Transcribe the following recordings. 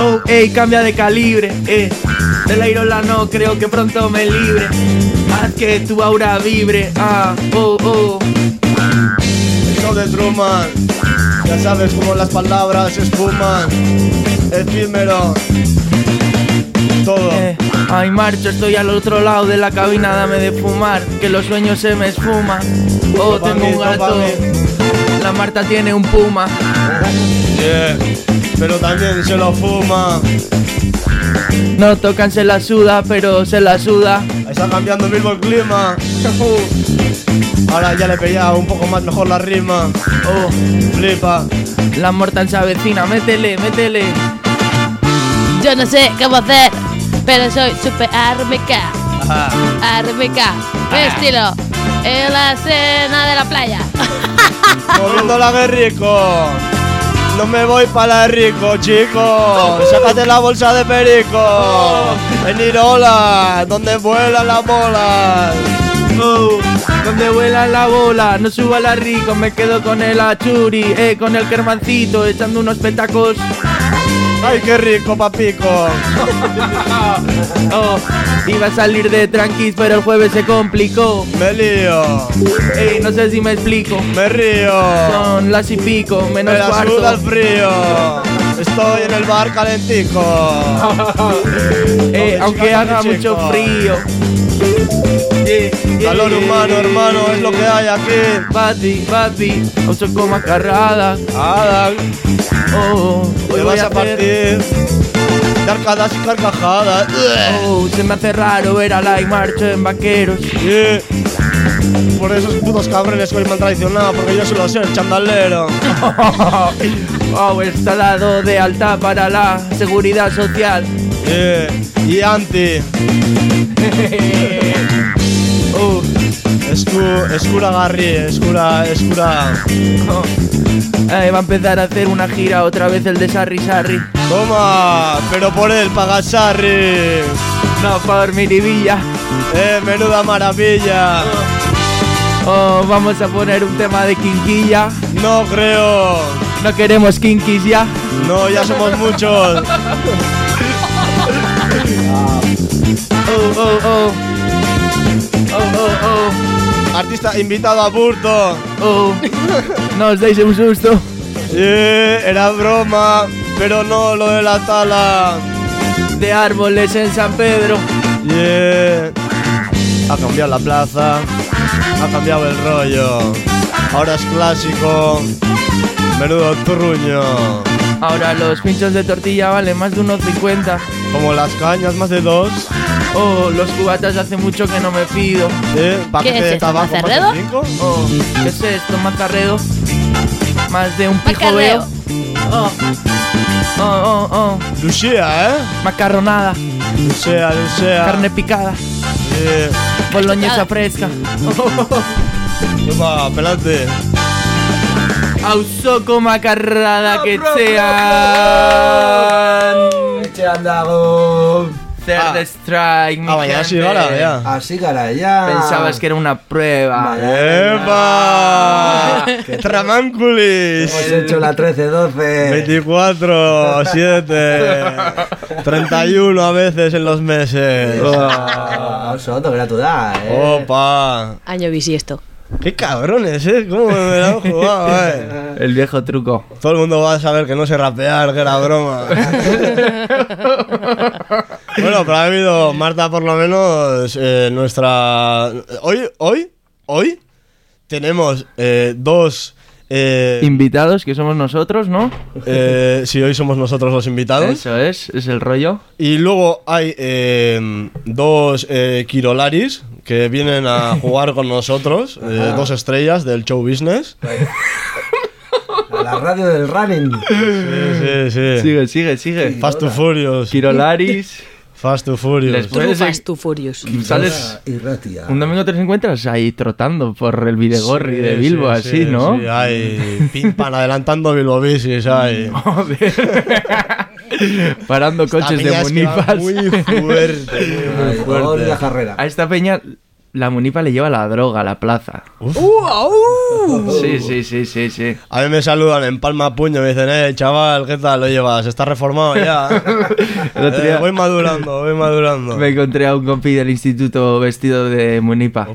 Oh, ey, cambia de calibre, eh. Del Airola no creo que pronto me libre. Haz que tu aura vibre, ah, oh, oh. El show de Truman. Ya sabes cómo las palabras se esfuman. Efímero. Todo. Eh, ay, marcho, estoy al otro lado de la cabina, dame de fumar, que los sueños se me esfuman. Oh, tengo un gato. Marta tiene un puma. Yeah. Pero también se lo fuma. No tocan, se la suda, pero se la suda. Ahí está cambiando Bilbo el clima. Ahora ya le pillaba un poco más mejor la rima. Oh, Flipa. la Mortan se avecina, métele, métele. Yo no sé cómo hacer, pero soy super armeca. Armeca. Estilo. En la escena de la playa. Moviendo la guerrico. No me voy para la rico, chico. Sácate la bolsa de perico. En Irola, donde vuelan las bolas. Oh, donde vuela la bola, no subo a la rico, me quedo con el achuri, eh, con el kermancito, echando unos petacos. Ay, qué rico, papico. Oh, iba a salir de tranquis, pero el jueves se complicó. Me lío, Ey, no sé si me explico. me río. Son las y pico, menos Me la suda el cuarto. frío. Estoy en el bar calentico. Eh, aunque haga mucho frío. Yeah, yeah, Calor humano, hermano, es lo que hay aquí. Bati, bati, ocho coma carrada. Adam, Oh, hoy te voy vas a partir de arcadas y carcajadas. Oh, se me hace raro ver a la y marcho en vaqueros. Yeah. Por esos putos cabrones que hoy me han traicionado, porque yo suelo ser chandalero. Oh, está dado de alta para la seguridad social. Yeah. Y anti, Oh, escu, escura Garri, escura, escura. oh. Eh, va a empezar a hacer una gira otra vez el de Sarri Sarri. Toma, pero por el pagasarri. No, por Miribilla. Eh, menuda maravilla. Oh, vamos a poner un tema de Quinquilla. No creo. No queremos Kinkis ya. No, ya somos muchos. Oh, oh, oh. Oh, oh, Artista invitado a Burto. oh. No os deis un susto. Yeah, era broma, pero no lo de la tala. De árboles en San Pedro. Yeah. Ha cambiado la plaza, ha cambiado el rollo. Ahora es clásico. Menudo turruño. Ahora los pinchos de tortilla valen más de unos 50. Como las cañas, más de dos. Oh, los cubatas hace mucho que no me pido. ¿Eh? ¿Paquete ¿Qué es de esto, tabaco más de cinco? Oh, ¿qué es esto, macarredo? Más de un pijo Macarreo. veo. Oh, oh, oh, oh. Lucía, ¿eh? Macarronada, Lucía, Lucía. carne picada, Yeah. boloñesa fresca. Toma, pelante. Ausoco macarrada que sean. Etxe handago. Third Ah. strike, mi Ah, baina hasi gara, ya. Gara, ya. Pensabas que era una prueba. ¡Epa! ¡Tramanculis! Hemos hecho la 13-12. 24, 7, 31 a veces en los meses. Soto, que era tu edad, eh. Opa. Año bisiesto. Qué cabrones, eh. ¿Cómo me la han jugado, eh? El viejo truco. Todo el mundo va a saber que no sé rapear, que era broma. bueno, pero ha habido, Marta, por lo menos, eh, nuestra. Hoy, hoy, hoy tenemos eh, dos. Eh, Invitados, que somos nosotros, ¿no? eh, sí, hoy somos nosotros los invitados. Eso es, es el rollo. Y luego hay eh, dos eh, Kirolaris que vienen a jugar con nosotros, eh, dos estrellas del show business. A la radio del running. Sí, sí, sí. Sigue, sigue, sigue. Fast to Furious. Kirolaris. Fast to Furious. Después- Fast to Furious. Sales Irratia. un domingo te los encuentras ahí trotando por el Videgorri de Bilbo, Sí, así, sí, ¿no? Sí, ahí, pimpan adelantando Bilbo Bicis, ahí. Parando coches de munipas. Muy fuerte, muy, fuerte. la carrera. A esta peña la munipa le lleva la droga a la plaza. Sí, sí, sí, sí, sí. A mí me saludan en palma puño, me dicen, eh, chaval, ¿qué tal lo llevas? ¿Estás reformado ya? Eh, día voy madurando, voy madurando. me encontré a un compi del instituto vestido de munipa.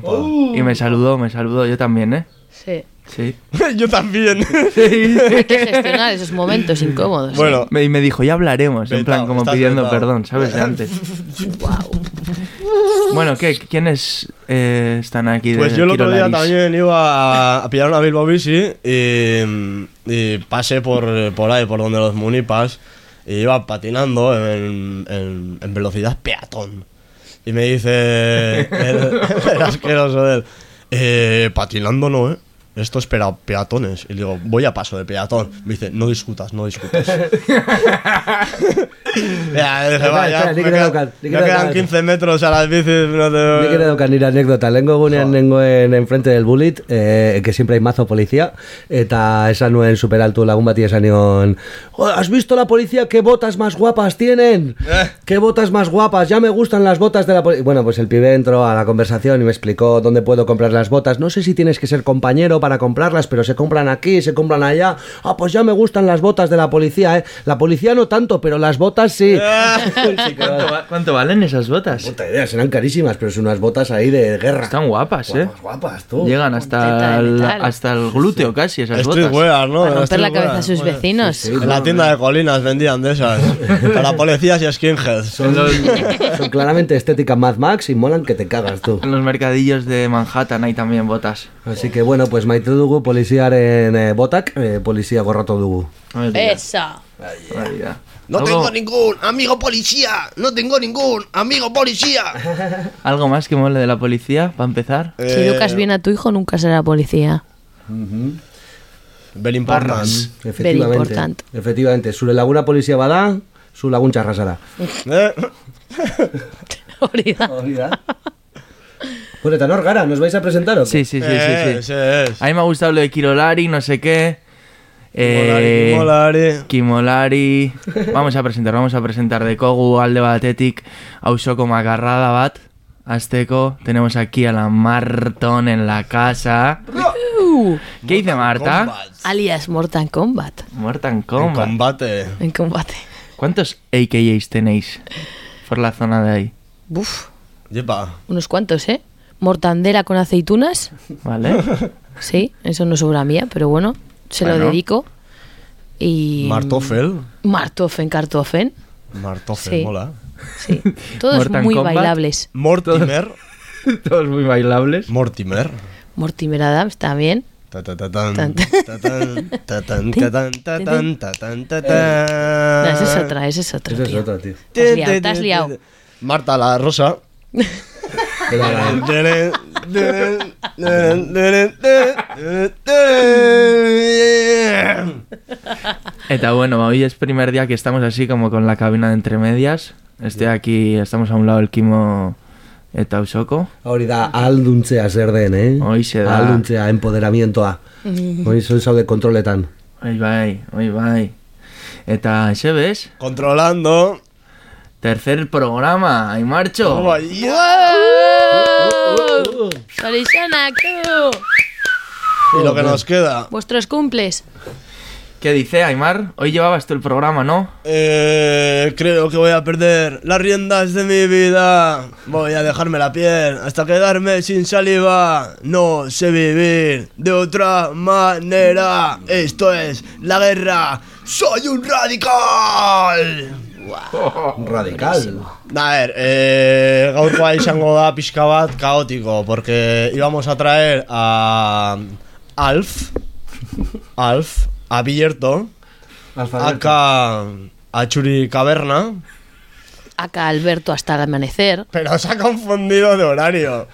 Y me saludó, me saludó, yo también, ¿eh? Sí. Sí. Yo también. Hay que gestionar esos momentos incómodos. bueno, Me- Y me dijo, ya hablaremos, en plan, como pidiendo perdón, ¿sabes? De antes. Wow. Bueno, ¿qué? ¿Quiénes eh, están aquí de pues yo el otro día también iba a, a pillar una Bilbo Bici y, y pasé por, por ahí, por donde los munipas, y iba patinando en, en- en velocidad peatón. Y me dice el, el asqueroso de él, eh, patinando no, ¿eh? Esto es pera- peatones. Y le digo, voy a paso de peatón. Me dice, no discutas, no discutas. ya, dije, Espera, va, ya, espera, me, quedan- me quedan daukat. 15 metros a las bicis. No te... Nik ere daukan nire anécdota. Lengo egunean nengoen enfrente del bullet, eh, que siempre hay mazo policía, eta esan nuen superaltu lagun bati esan nion, "Joder, ¿has visto la policía? ¿Qué botas más guapas tienen? Eh. ¿Qué botas más guapas? Ya me gustan las botas de la policía. Bueno, pues el pibe entró a la conversación y me explicó dónde puedo comprar las botas. No sé si tienes que ser compañero para comprarlas, pero se compran aquí, se compran allá. Ah, pues ya me gustan las botas de la policía, ¿eh? La policía no tanto, pero las botas sí. Sí, ¿Cuánto, cuánto valen esas botas? Puta idea, serán carísimas, pero son unas botas ahí de guerra. Están guapas, ¿eh? Guapas, guapas, tú. Llegan hasta el, hasta el glúteo casi esas botas. Streetwear, ¿no? Para romper la cabeza a sus vecinos. Sí, En la tienda de colinas vendían de esas. Para policías y skinheads. Son, son claramente estética Mad Max y molan que te cagas tú. En los mercadillos de Manhattan hay también botas. Así que bueno, pues maite dugu poliziaren eh, botak, eh, polizia gorratu dugu. Esa. No ¿Algo- tengo ningún amigo policía. No tengo ningún amigo policía. ¿Algo más que mole de la policía, para empezar? Si Eh, educas bien a tu hijo, nunca será policía. Very important. Parras. Efectivamente. important. Efectivamente, zure laguna polizia bada, zu lagun txarra zara. Eh, Hori da. Hori da. Bueno, eta nor gara, ¿nos vais a presentar o qué? Sí, sí, sí, sí. sí. Es. A mí me ha gustado lo de Kirolari, no sé qué. Eh, Kimolari, Kimolari. Vamos a presentar, vamos a presentar de Kogu alde batetik Ausoko makarrada bat. Azteco, tenemos aquí a la Marton en la casa. ¿Qué dice Marta? Combat. alias Mortal Kombat. Mortal En Kombat. combate. En combate. ¿Cuántos AKAs tenéis por la zona de ahí? Buf, Yepa. unos cuantos, ¿eh? Mortandera con aceitunas. ¿Vale? Sí, eso no sobra mía, pero bueno, se lo Bueno. dedico. Y. Martofel. Martofen, Kartofen. Martofel, Sí. mola. Sí. Todos Mortal muy Kombat. bailables. Mortimer. Todos muy bailables. Mortimer. Mortimer Adams también. Esa es otra, esa es otra. Ese es otro, tío. Te has liado, te has liado. Marta la Rosa. Eta bueno, hoy es primer día que estamos así como con la cabina de entre medias. Estoy aquí, estamos a un lado el Kimo eta Ausoko. Hori da, alduntzea zer den, eh? Hoixe da. Alduntzea, empoderamientoa. Hori zuen zaude kontroletan. Oi bai, oi bai. Eta, xe bez? Controlando. Tercer programa, ahí marcho. Oh, yeah. ¡Wow! ¡Sorixanaku! Y lo que nos queda. Vuestros cumples. ¿Qué dice Aymar? Hoy llevabas tú el programa, ¿no? Eh, creo que voy a perder las riendas de mi vida. Voy a dejarme la piel hasta quedarme sin saliva. No sé vivir de otra manera. Esto es la guerra. ¡Soy un radical! Radical. A ver, eh, gaurkoa izango da pixka bat kaotiko, porque íbamos a traer a Alf, Alf, a Billerto, acá a Churi Caverna, Acá Alberto hasta el amanecer. pero se ha confundido de horario.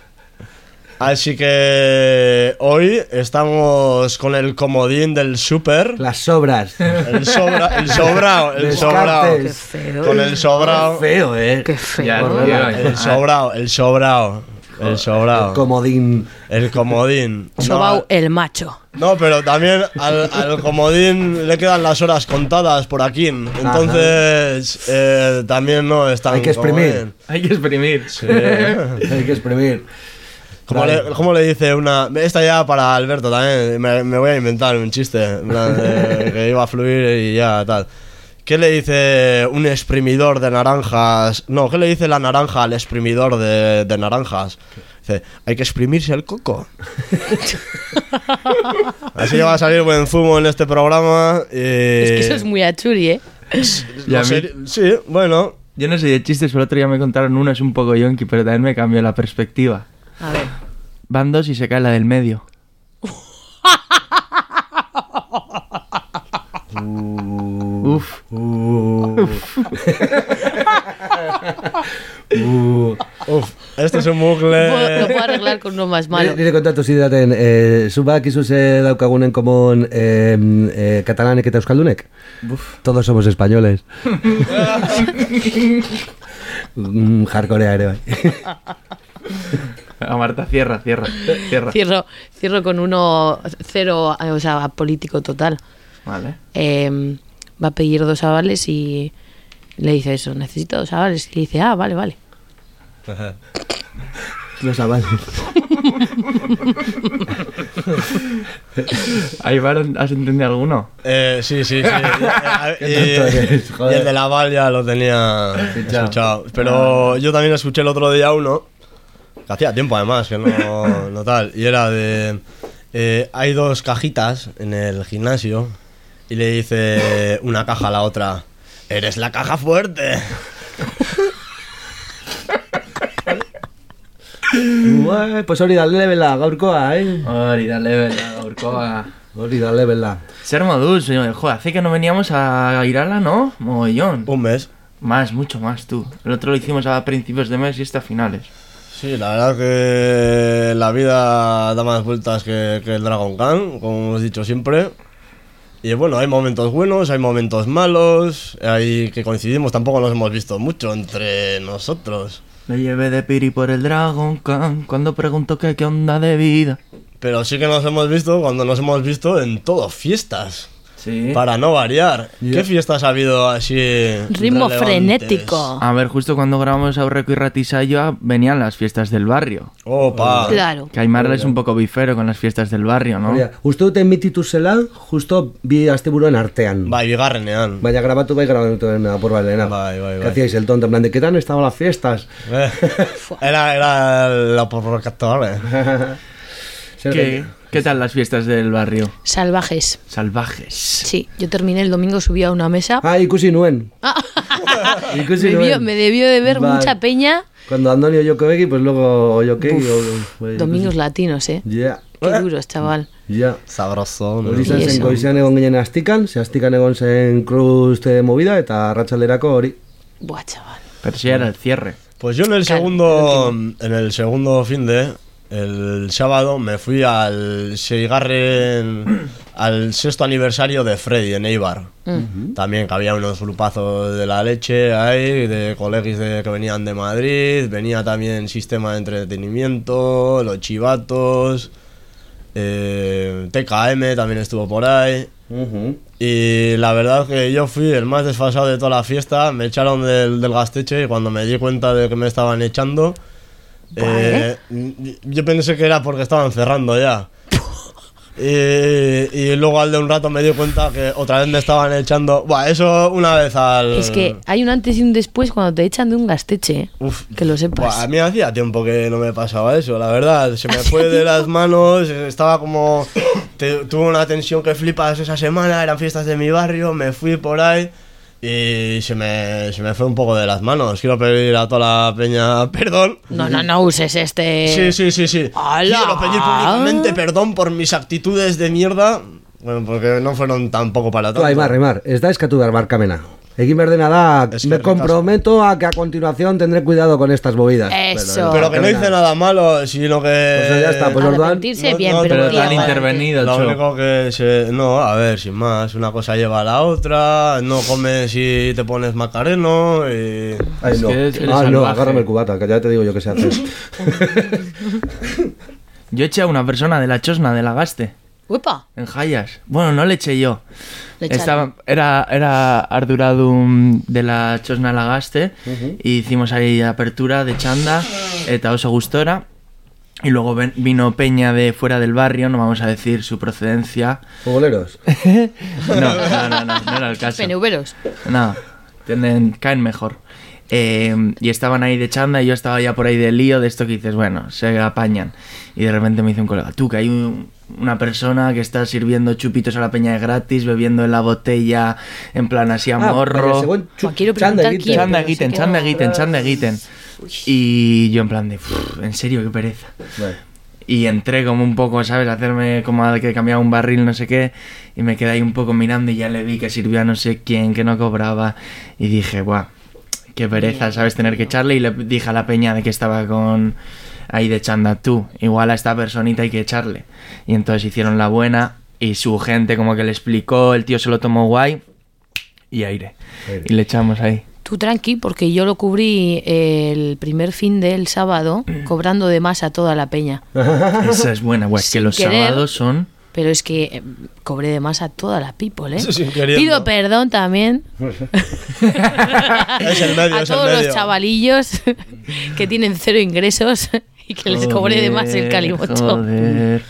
Así que hoy estamos con el comodín del super. Las sobras. El sobra, el sobrao, el sobrao. Qué feo. Con el sobrao. Feo, eh. Qué feo. Ya, ya. El sobrao, el sobrao. El sobrao. Comodín. El comodín. Sobao No, el macho. no, pero también al, al comodín le quedan las horas contadas por aquí. Entonces, eh, también no es tan Hay que exprimir. comodín. Hay que exprimir. Sí. Hay que exprimir. ¿Cómo le, cómo le dice una.? Esta ya para Alberto también. Me, me voy a inventar un chiste. en plan de que iba a fluir y ya, tal. ¿Qué le dice un exprimidor de naranjas? No, ¿qué le dice la naranja al exprimidor de, de naranjas? Dice, hay que exprimirse el coco. Así va a salir buen zumo en este programa. y- Es que eso es muy achuri, ¿eh? Y a no mí- sé- sí, bueno. Yo no sé de chistes, pero el otro día me contaron uno, es un poco yonki, pero también me cambió la perspectiva. A ver. Van dos y se cae la del medio. Uf. Uf, este es un Puedo- Lo bucle. puedo arreglar con uno más malo. Nire kontatu zidaten, e, zu badakizu ze daukagun en común e, e, katalanek eta euskaldunek? Todos somos españoles. mm, jarkorea ere bai. A Marta, cierra, cierra, cierra. Cierro, cierro con uno cero, o sea, político total. Vale. Eh, va a pedir dos avales y le dice eso, necesito dos avales. Y le dice, ah, vale, vale. Los avales. Ahí Baron, ¿has entendido alguno? Eh, sí, sí, sí. Y, eres, y el de la Val ya lo tenía escuchado. Pero yo también escuché el otro día uno, hacía tiempo además, que no, no tal, y era de... eh, hay dos cajitas en el gimnasio y le dice una caja a la otra, eres la caja fuerte. Ue, pues hori da lebela gaurkoa, eh? Hori, dale, bela, Urkoa. Hori da lebela. Ser modus, oye, joder, hace que no veníamos a Irala, ¿no? Mogollón. Un mes. Más, mucho más, tú. El otro lo hicimos a principios de mes y este a finales. Sí, la verdad que la vida da más vueltas que, que el Dragon Khan, como hemos dicho siempre. Y bueno, hay momentos buenos, hay momentos malos, hay que coincidimos, tampoco nos hemos visto mucho entre nosotros. Me llevé de piri por el Dragon Khan cuando pregunto que qué onda de vida. Pero sí que nos hemos visto cuando nos hemos visto en todo fiestas, Sí. para no variar. ¿Qué fiestas ha habido así? Ritmo relevantes? frenético. A ver, justo cuando grabamos Aurreco y Ratisayo venían las fiestas del barrio. Opa. Claro. Que Aymar es un poco bifero con las fiestas del barrio, ¿no? Hori da, uste dute mititu zela, justo bi asteburuen artean. Bai, bigarrenean. Baina grabatu bai grabatu dena por balena. Bai, bai, ¿Qué bai. hacíais el tonto? En plan, ¿de qué tal estaban las fiestas? Eh, era, era la. Zer ¿Qué, ¿Qué tal las fiestas del barrio? Salvajes. Salvajes. Sí, yo terminé el domingo, subí a una mesa. Ah, ikusi nuen. ikusi me, me debió de ver Vale. mucha peña. Cuando Antonio Jokobegi, pues luego Jokegi. o- Domingos latinos, ¿eh? Ya. Qué duros, chaval. Ya. Sabroso. ¿no? Hori Y zen goizean egon ginen astikan, ze astikan egon zen kruzte movida eta arratsalderako hori. Buah, chaval. Pero sí era el cierre. Pues yo en el segundo en el segundo fin de el sábado me fui al Seigarren al sexto aniversario de Freddy en Eibar. También que había unos grupazos de la leche ahí, de colegis de, que venían de Madrid, venía también sistema de entretenimiento, los chivatos, eh, TKM también estuvo por ahí. Y la verdad que yo fui el más desfasado de toda la fiesta. Me echaron del, del gasteche y cuando me di cuenta de que me estaban echando, eh, yo pensé que era porque estaban cerrando ya. Y, y luego al de un rato me di cuenta que otra vez me estaban echando. Buah, eso una vez al. Es que hay un antes y un después cuando te echan de un gasteche. ¿eh? Uf, Que lo sepas. Buah, a mí hacía tiempo que no me pasaba eso, la verdad. Se me fue de las manos, estaba como. te- tuve una tensión que flipas esa semana, eran fiestas de mi barrio, me fui por ahí y se me, se me fue un poco de las manos. Quiero pedir a toda la peña perdón. No, no, no uses este. Sí, sí, sí, sí. ¡Hala! Quiero pedir públicamente perdón por mis actitudes de mierda. Bueno, porque no fueron tampoco para tanto. Aimar, Aimar, ez da eskatu behar barkamena. Egin behar dena da, Es que me comprometo a que a continuación tendré cuidado con estas movidas. Eso. Pero que no hice nada malo, sino que. Pues ya está, pues orduan. Arrepentirse No, bien, no, pero, te han intervenido, Lo único que se. No, a ver, sin más. Una cosa lleva a la otra. No comes si te pones macareno. Y... Ay, no. que es- ah, no, salvaje. agárrame el cubata, que ya te digo yo qué sé hacer. Yo eché a una persona de la chosna de la gaste. Uepa. En Jayas. Bueno, no le eché yo. Le. Estaba, era, era Arduradum de la Chosna Lagaste y hicimos ahí apertura de chanda, eta oso gustora. Y luego ven- vino Peña de fuera del barrio, no vamos a decir su procedencia. Futboleros. No, no, no, no, no era el caso. PNVeros. No, tienen, caen mejor. Eh, y estaban ahí de chanda y yo estaba ya por ahí de lío de esto que dices, bueno, se apañan. Y de repente me dice un colega, tú que hay un- una persona que está sirviendo chupitos a la peña de gratis, bebiendo en la botella, en plan así a Ah, morro. según quiero chanda quién. Chanda que chanda. Y yo en plan de, "Uf, en serio, qué pereza. Vale. Y entré como un poco, ¿sabes? A hacerme como a que cambiaba un barril, no sé qué. Y me quedé ahí un poco mirando y ya le vi que sirvió a no sé quién, que no cobraba. Y dije, guau, qué pereza, ¿sabes? Tener que echarle. Y le dije a la peña de que estaba con ahí de chanda, tú, igual a esta personita hay que echarle. Y entonces hicieron la buena y su gente como que le explicó, el tío se lo tomó guay y aire. Aire. Y le echamos ahí. Tú tranqui, porque yo lo cubrí el primer fin del sábado cobrando de más a toda la peña. Esa es buena, güey. Que los querer. sábados son... Pero es que eh, cobré de más a toda la people, ¿eh? Sin. Pido perdón también Es el medio, a es el todos medio. los chavalillos que tienen cero ingresos y que les cobré de más el calimocho. joder.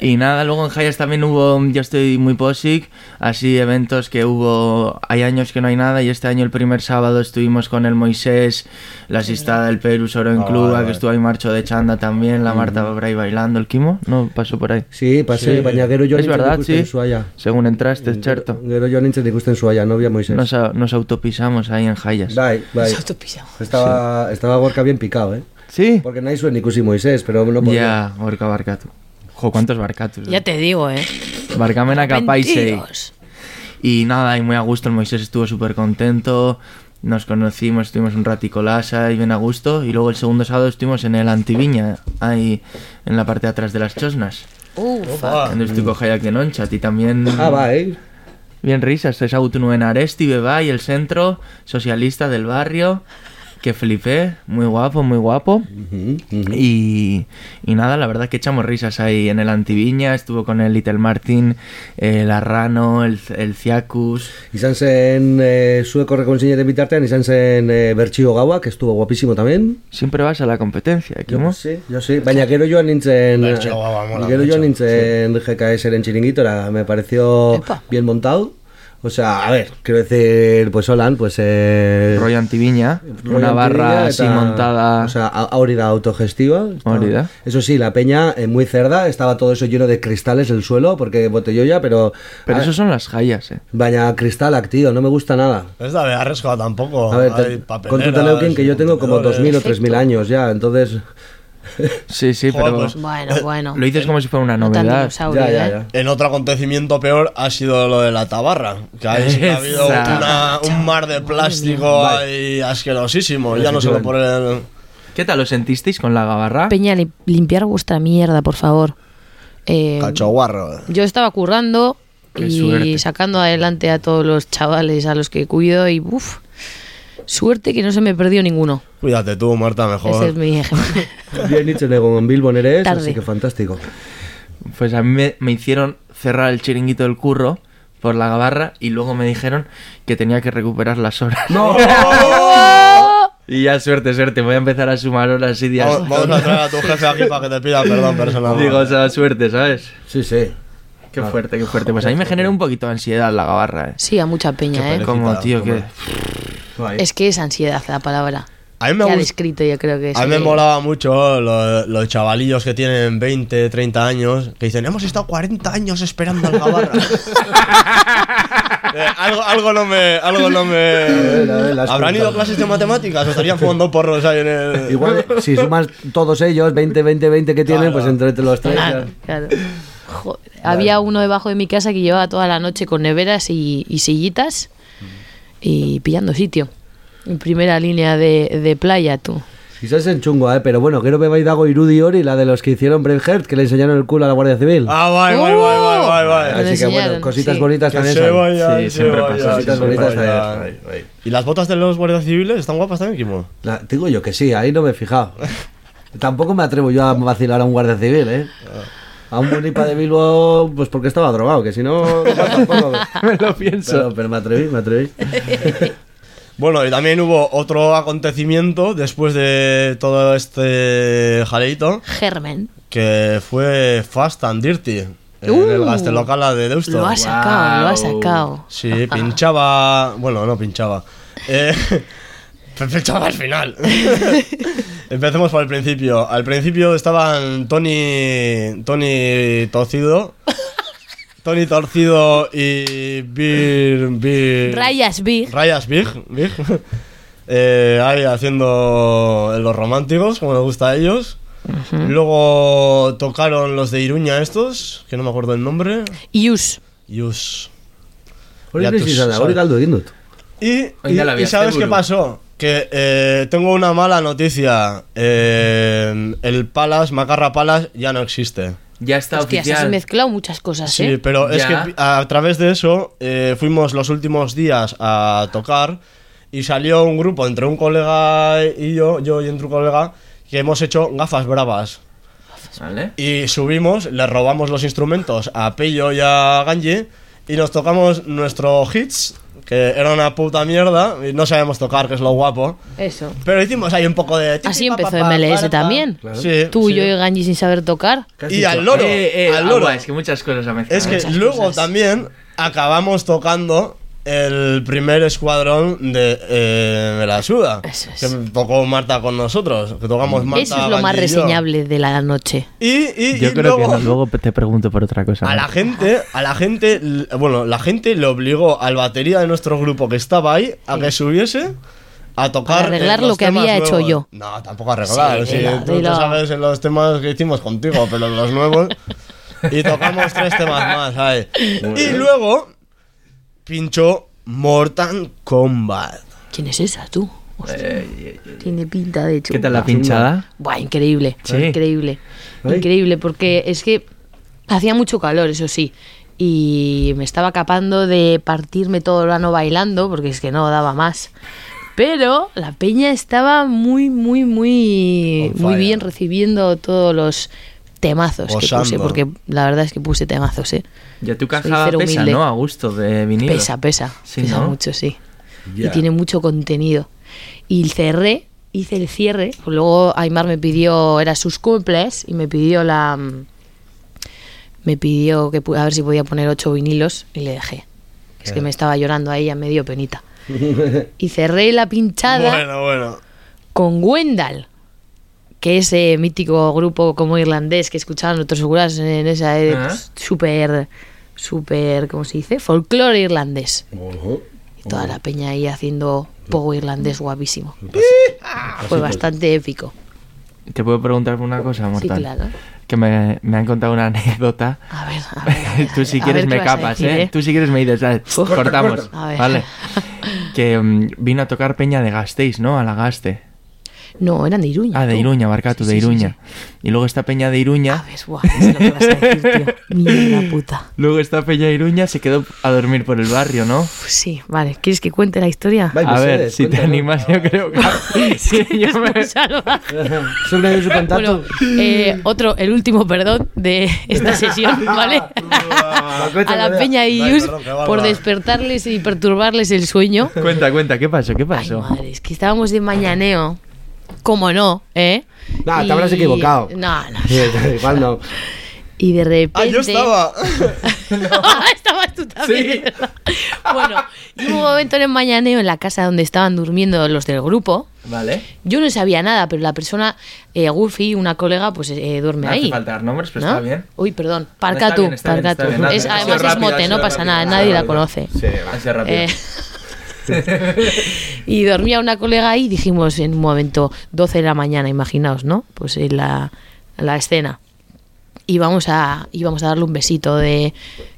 Y nada, luego en Hayas también hubo, yo estoy muy posic, así eventos que hubo, hay años que no hay nada y este año el primer sábado estuvimos con el Moisés, la asistada del Perú, Soro en Ah, Cluba, vale, que estuvo ahí Marcho de Chanda también, la Marta por ahí bailando, el Kimo, no pasó por ahí. Sí, pasé, Sí. baina gero joan es verdad, sí, zuaia. según entraste, es cierto. Gero joan nintzen ikusten zuaia, novia Moisés. Nos, a- nos autopisamos ahí en Hayas. Bai, bai. Estaba, estaba Gorka bien picado, eh. Sí, Porque nahi zuen ikusi Moisés, pero no podía. ya, Orca Barcatu. Jo, cuántos barcatus. Ya te digo, ¿eh? Barcamena Capaisei. Arrepentidos. Y nada, y muy a gusto, el Moisés estuvo súper contento, nos conocimos, estuvimos un ratico lasa y bien a gusto, y luego el segundo sábado estuvimos en el Antiviña, ahí en la parte de atrás de las chosnas, Ufa. Opa. donde estoy con Jayak de Nonchat, y también Ah, bai. bien risas, es auto en Aresti, Beba y el centro socialista del barrio, que flipé, muy guapo, muy guapo. Y, y nada, la verdad que echamos risas ahí en el Antiviña, estuvo con el Little Martin, el Arrano, el, el Ciacus, Izan zen eh, zueko rekonzineten bitartean, izan zen eh, bertxio gaua, que estuvo guapísimo también. Siempre vas a la competencia, Yo Kimo. sí, yo sí. Baina gero joan nintzen... Gero mucho, joan nintzen GKS-eren chiringuitora, me pareció Epa. bien montado. O sea, a ver, quiero decir, pues Olan, pues... Eh, Rollo Antiviña, una barra así eta- montada. O sea, hori da autogestiva. Hori da. Eso sí, la peña eh, muy cerda, estaba todo eso lleno de cristales el suelo, porque botelloya, pero... pero ah, eso son las jayas, eh. Baina cristalak, tío, no me gusta nada. Ez da beharrezkoa tampoco. A ver, te, kontutan eukin que yo tengo como contenedores. 2.000 o 3.000 años ya, entonces... Sí, sí, Joder, pero pues, Bueno, bueno. lo dices como si fuera una novedad. dinosaurio, ya, ya, ¿eh? ya. En otro acontecimiento peor ha sido lo de la tabarra. Que ahí ha habido una- un mar de plástico ahí asquerosísimo. Ya no solo por el. ¿Qué tal lo sentisteis con la gabarra? Peña, li- limpiar vuestra mierda, por favor. Eh, Cachoguarro. yo estaba currando Qué y suerte. sacando adelante a todos los chavales a los que cuido y uff, suerte que no se me perdió ninguno. Cuídate tú, Marta, Ese mejor. es mi ejemplo. Bien nintzen egon Bilbon ere ez, Tarde. así que fantástico. Pues a mí me, me hicieron cerrar el chiringuito del curro por la gabarra y luego me dijeron que tenía que recuperar las horas. ¡No! Y ya suerte, suerte, voy a empezar a sumar horas y días. Vamos, vamos a traer a tu jefe aquí para que te pida perdón personal. Digo, o sea, suerte, ¿sabes? Sí, sí. Qué fuerte, qué fuerte. Pues a mí me genera un poquito de ansiedad la gabarra, eh. Sí, a mucha peña, Qué ¿eh? Como, tío, que... Es que es ansiedad la palabra. A mí me que ha descrito yo creo que es. A mí me molaba mucho lo- los chavalillos que tienen 20, 30 años que dicen, hemos estado 40 años esperando al Gabarra. Eh, algo, algo no me... Algo no ver, a ver, me... ¿Habrán ido a clases de matemáticas o estarían fumando porros ahí en el... Igual, si sumas todos ellos, 20, 20, 20 que tienen, Claro. pues entre los tres... Claro, claro. Joder, Había uno debajo de mi casa que llevaba toda la noche con neveras y, y sillitas y pillando sitio. En primera línea de, de playa, tú. Quizás en chungo, ¿eh? Pero bueno, quiero que veáis Dago Irudi Ori, la de los que hicieron Braveheart, que le enseñaron el culo a la Guardia Civil. Ah, vai, vai. Me lo Así que bueno, cositas sí. bonitas Que también. se Sí, se siempre se vayan. ¿Y las botas de los guardias civiles están guapas también, Kimo? La- digo yo que sí, ahí no me he fijado. Tampoco me atrevo yo a vacilar a un guardia civil, ¿eh? A un bonipa de Bilbo, pues porque estaba drogado, que si no, tampoco. Me lo pienso. Pero, pero me atreví, me atreví. Bueno, y también hubo otro acontecimiento después de todo este jaleito, Germen. que fue Fast and Dirty, en Uh, el gastelocal de Deusto. Lo ha sacado, lo ha sacado. Sí, pinchaba. Bueno, no pinchaba. Eh, pinchaba al final. Empecemos por el principio. Al principio estaban Tony. Tony Torcido. Tony Torcido y Bir. Bir Rayas Big. Rayas Big. Big. Eh, ahí haciendo los románticos, como les gusta a ellos. Luego tocaron los de Iruña estos, que no me acuerdo el nombre. Ius. Yus. Hori galdu egin dut. Y, Hoy y- ya la y ¿sabes qué pasó? Que eh, tengo una mala noticia. Eh, el Palace, Macarra Palace, ya no existe. Ya está Hostia, se han mezclado muchas cosas, Sí, ¿eh? pero es que a través de eso eh, fuimos los últimos días a tocar y salió un grupo entre un colega y yo, yo y entre un colega, que hemos hecho gafas bravas. ¿Vale? Y subimos, le robamos los instrumentos a Pello y a Ganji y nos tocamos nuestro hits, que era una puta mierda, y no sabemos tocar, que es lo guapo. Eso. Pero hicimos ahí un poco de... Así empezó MLS también. Sí, Tú, sí. yo y Ganji sin saber tocar. ¿Qué has Y dicho? al loro, Eh, eh, al loro. agua, es que muchas cosas a mezclar. Es que luego cosas. también acabamos tocando el primer escuadrón de, eh, de la Suda. Eso es. Que tocó Marta con nosotros. Que tocamos Marta. Eso es lo más reseñable de la noche. Y, y, Yo y creo luego, que no, luego te pregunto por otra cosa. A la gente, a la gente, bueno, la gente le obligó al batería de nuestro grupo que estaba ahí a que subiese a tocar. A arreglar lo que había hecho nuevos. yo. No, tampoco arreglar. Sí, sí, dilo, tú, tú sabes en los temas que hicimos contigo, pero los nuevos. y tocamos tres temas más, ¿sabes? Y luego pinchó Mortal Kombat. ¿Quién es esa, tú? Hostia, Eh, tiene pinta de hecho. ¿Qué tal la pinchada? Buah, increíble. Sí. Increíble. Ay. Increíble, porque es que hacía mucho calor, eso sí. Y me estaba capando de partirme todo el ano bailando, porque es que no daba más. Pero la peña estaba muy, muy, muy, muy bien recibiendo todos los temazos que puse, porque la verdad es que puse temazos, ¿eh? Ya tu caja pesa, humilde. ¿no? A gusto de vinilo. Pesa, pesa. Sí, pesa ¿no? mucho, sí. Y tiene mucho contenido. Y cerré, hice el cierre. pues Luego Aymar me pidió, era sus cumples, y me pidió la. mm, Me pidió que pu- a ver si podía poner ocho vinilos y le dejé. Es que me estaba llorando ahí, ya me dio penita. Y cerré la pinchada Bueno, bueno. con Wendell, que es ese mítico grupo como irlandés que escuchaban otros seguras en esa eh, Ah. pues, súper, súper, ¿cómo se dice? Folclore irlandés. Y toda la peña ahí haciendo pogo irlandés guapísimo. Fue bastante épico. ¿Te puedo preguntar por una cosa, Sí, Mortal? claro. Que me, me han contado una anécdota. A ver, a ver. a ver, Tú si a quieres ver me capas, decir, ¿eh? Tú si quieres me dices, ¿sabes? cortamos. A ver. Vale. Que mm, vino a tocar Peña de Gasteiz, ¿no? A la Gaste. No, eran de Iruña. Ah, de. Iruña, Barcatu, Sí, de sí, sí, Iruña. Y luego está Peña de A Iruña. ver, guau, no sé lo que vas a decir, tío. Mierda puta. Luego está Peña de Iruña, se quedó a dormir por el barrio, ¿no? Sí, vale. ¿Quieres que cuente la historia? Vai, A ver, si te animas, yo creo que. Sí, yo me-. Sobre su contacto. Bueno, eh, otro, el último, perdón, de esta sesión, ¿vale? A la Peña Ay, qué bárbara. por despertarles y perturbarles el sueño. Cuenta, cuenta, ¿qué pasó? ¿Qué Ay, pasó? madre, es que estábamos de mañaneo. ¿Cómo no? ¿Eh? Nah, te habrás equivocado. No, no. Sí, Igual no. Y de repente. Ah, yo estaba. Estabas tú también. bueno, y hubo un momento en el mañaneo en la casa donde estaban durmiendo los del grupo. Vale. Yo no sabía nada, pero la persona, eh, Goofy, una colega, pues eh, duerme No hace ahí. falta dar nombres, pero ¿no? está bien. Uy, perdón. No, Parca tú, bien, está bien, parca tú. además es mote, no pasa rápido, nada, sido nadie la conoce. Sí, ha sido rápido. Y dormía una colega ahí, dijimos en un momento, 12 de la mañana, imaginaos, ¿no? Pues en la, en la escena. íbamos a, íbamos a darle un besito de,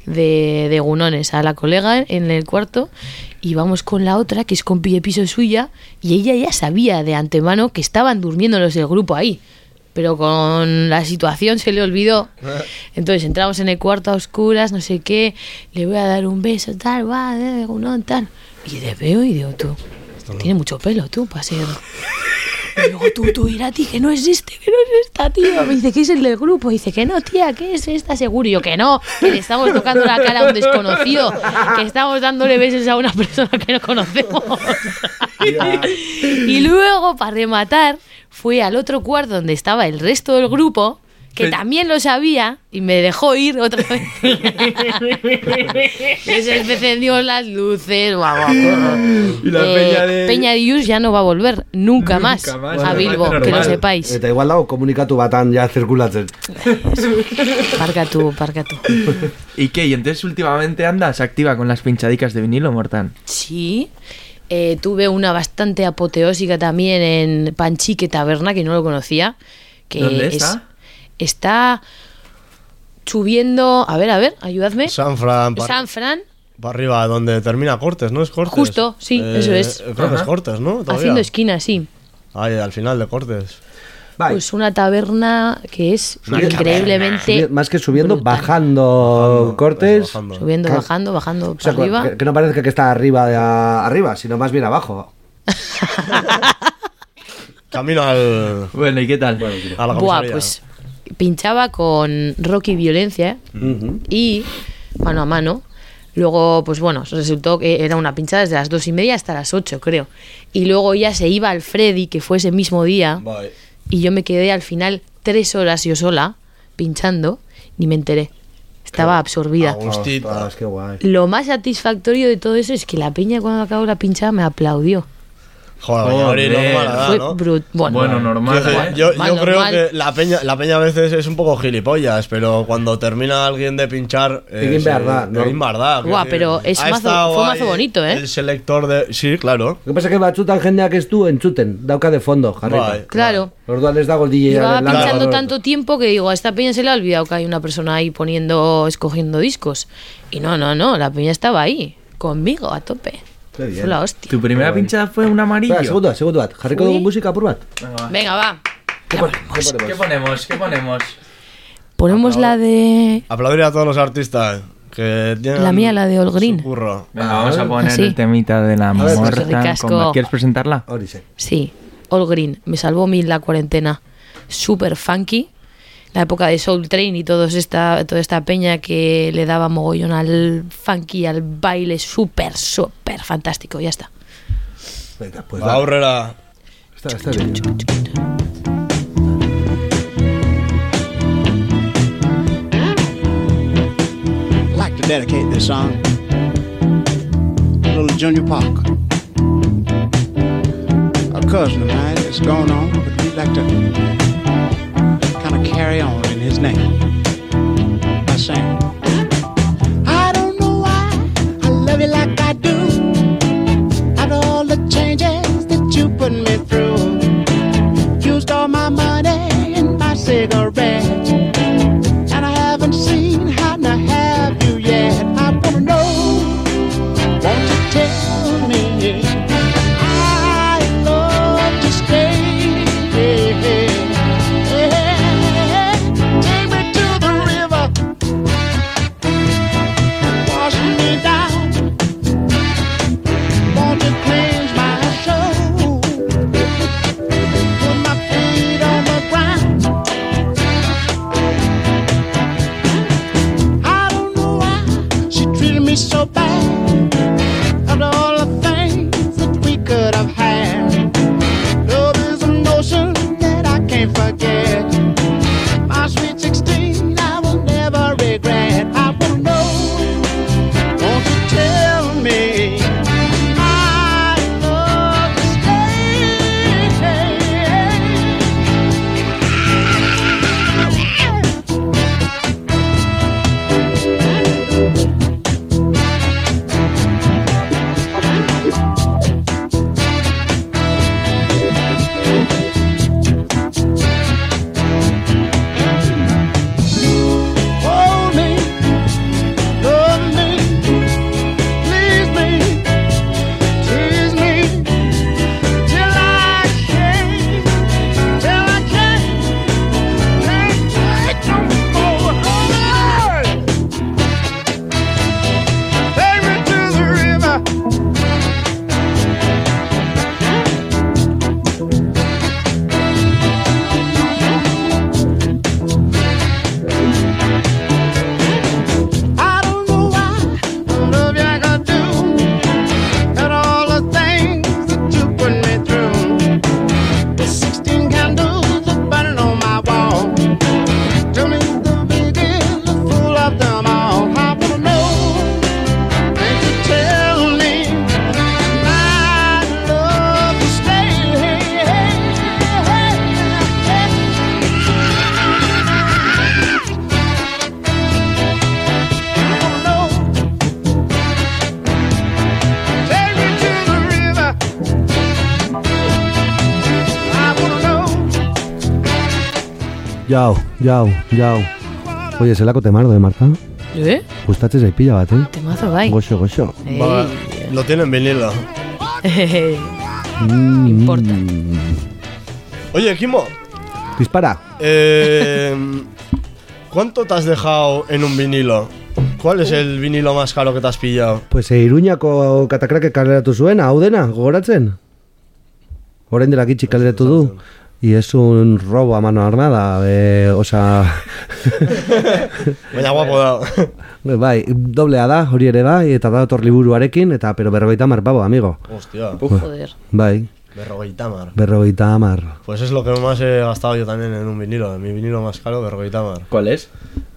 de, de gunones a la colega en el cuarto y vamos con la otra, que es con pie piso suya, y ella ya sabía de antemano que estaban durmiendo los del grupo ahí. Pero con la situación se le olvidó. Entonces entramos en el cuarto a oscuras, no sé qué, le voy a dar un beso, tal, va, de gunón, tal. Y le veo y digo, tú, tiene mucho pelo, tú, para ser... Y luego tú, tú, Irati, que no es este, que no es esta, tío. Me dice que es el del grupo. dice que no, tía, que es esta, seguro. Y yo que no, que le estamos tocando la cara a un desconocido, que estamos dándole besos a una persona que no conocemos. y luego, para rematar, fui al otro cuarto donde estaba el resto del grupo. Que también lo sabía y me dejó ir otra vez. Y se encendió las luces. guau, guau, guau. Y la Eh, peña de- Peña de Ius ya no va a volver nunca, más, más, a Bilbo, que lo sepáis. Eta igual dago komunikatu batan ja zirkulatzen. Parca tú, parca tú. ¿Y qué? ¿Y entonces últimamente andas activa con las pinchadicas de vinilo, Mortan? Sí. Eh, tuve una bastante apoteósica también en Panchique Taberna, que no lo conocía. Que ¿Dónde es- está? Está subiendo. A ver, a ver, ayudadme. San Fran, para San Fran, arriba, donde termina Cortes, ¿no es Cortes? Justo, sí, eso es. Creo que es. Cortes, ¿no? Todavía. haciendo esquina, sí. Ahí, al final de Cortes. Bai, Pues una taberna que es Una increíblemente. subi- más que subiendo, brutal. bajando, cortes. bajando. Subiendo, bajando, bajando O sea, para arriba. que, que no parece que está arriba, de a- arriba, sino más bien abajo. Camino al, Bueno, ¿y qué tal? a la Buah, pues pinchaba con Rocky Violencia Ujú. y mano a mano. Luego, pues bueno, resultó que era una pinchada desde las dos y media hasta las ocho, creo. Y luego ya se iba al Freddy, que fue ese mismo día, Bye. y yo me quedé al final tres horas yo sola, pinchando, ni me enteré. Estaba absorbida. Guay. Lo más satisfactorio de todo eso es que la peña cuando acabó la pinchada me aplaudió. Joder, Joder. Abril, no mala edad, Fue ¿no? brut- Bueno, Bueno, normal. Quiero decir, ¿eh? yo, Normal, yo creo normal. que la peña, la peña a veces es un poco gilipollas, pero cuando termina alguien de pinchar. eh, da, se- no? da, quiero Guau, pero es mazo- fue mazo bonito, ¿eh? El selector de. Sí, claro. Lo que pasa es que batzutan jendeak ez du entzuten, dauka de fondo, jarrita. Claro. Orduan ez dago el DJ Llevaba pinchando barruan. tanto tiempo que digo, a esta peña se le ha olvidado que hay una persona ahí poniendo, escogiendo discos. Y no, no, no, la peña estaba ahí, conmigo, a tope. Qué bien. Fue la hostia. ¿Tu primera pinchada fue un amarillo? Espera, segundo, segundo bat. Jarriko dugu musika apur bat. Venga, va. Venga, va. ¿Qué ponemos? ¿Qué ponemos? ¿Qué ponemos? Ponemos la de... Aplaudir a todos los artistas que tienen. La mía, la de All Green. su curro. Venga, vamos a poner Así. el temita de la ver, Mortan. ricasco. con- ¿Quieres presentarla? Sí, All Green. Me salvó mil la cuarentena. Súper funky. La época de Soul Train y todos esta, toda esta peña que le daba mogollón al funky, al baile. Súper, súper fantástico. Ya está. Venga, pues Va, va. Está, está bien. Like to dedicate this song to little Junior Parker. A cousin of mine is going on, but we'd like to carry on in his name. By saying, can't forget. Jau, jau, jau. Oye, zelako temardo, eh, Marta? Eh? Gustatzen zait pila bat, eh? Temazo bai. Goxo, goxo. Ey. Va, lo tienen vinilo. Mm. Importa. Oye, Kimo, Dispara. eh, ¿cuánto te has dejado en un vinilo? ¿Cuál es el vinilo más caro que te has pillado? Pues e, Iruñako katakrake kaleratu zuen, hau dena, gogoratzen? Orain dela gitxi kaleratu du. Y es un robo a mano armada, eh, osa... Baina guapo da. bai, doblea da, hori ere bai, eta da otor liburuarekin, eta pero berrogeita mar pavo, amigo. Hostia, Joder. Bai, berrogeita mar. berrogeita mar. Pues es lo que más he gastado yo también en un vinilo. Mi vinilo más caro, berrogeita mar. ¿Cuál es?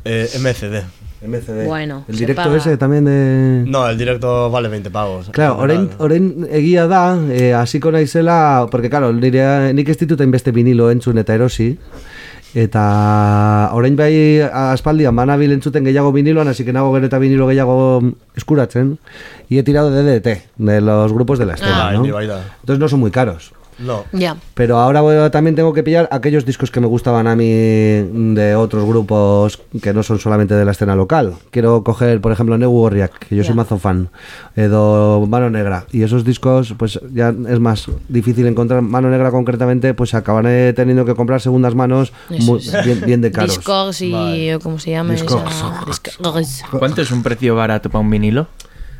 Eh, MCD. MCD. Bueno, El directo ese también de... No, el directo vale 20 pavos. Claro, orain, orain egia da, eh, hasiko naizela, porque claro, nire, nik ez ditut hainbeste vinilo entzun eta erosi, eta orain bai aspaldian banabil entzuten gehiago viniloan, así que nago gero eta vinilo gehiago eskuratzen, y he tirado de DDT, de los grupos de la escena, Ah, ¿no? Entonces no son muy caros. No. Ya. Pero ahora voy también tengo que pillar aquellos discos que me gustaban a mí de otros grupos que no son solamente de la escena local. Quiero coger, por ejemplo, Neu Warriak, que yo soy mazo fan, Edo Mano Negra. Y esos discos, pues ya es más difícil encontrar Mano Negra concretamente, pues acabaré teniendo que comprar segundas manos muy- bien, bien de caros. Discogs y... Vale. o ¿Cómo se llama? Discogs. esa- Discogs. ¿Cuánto es un precio barato para un vinilo?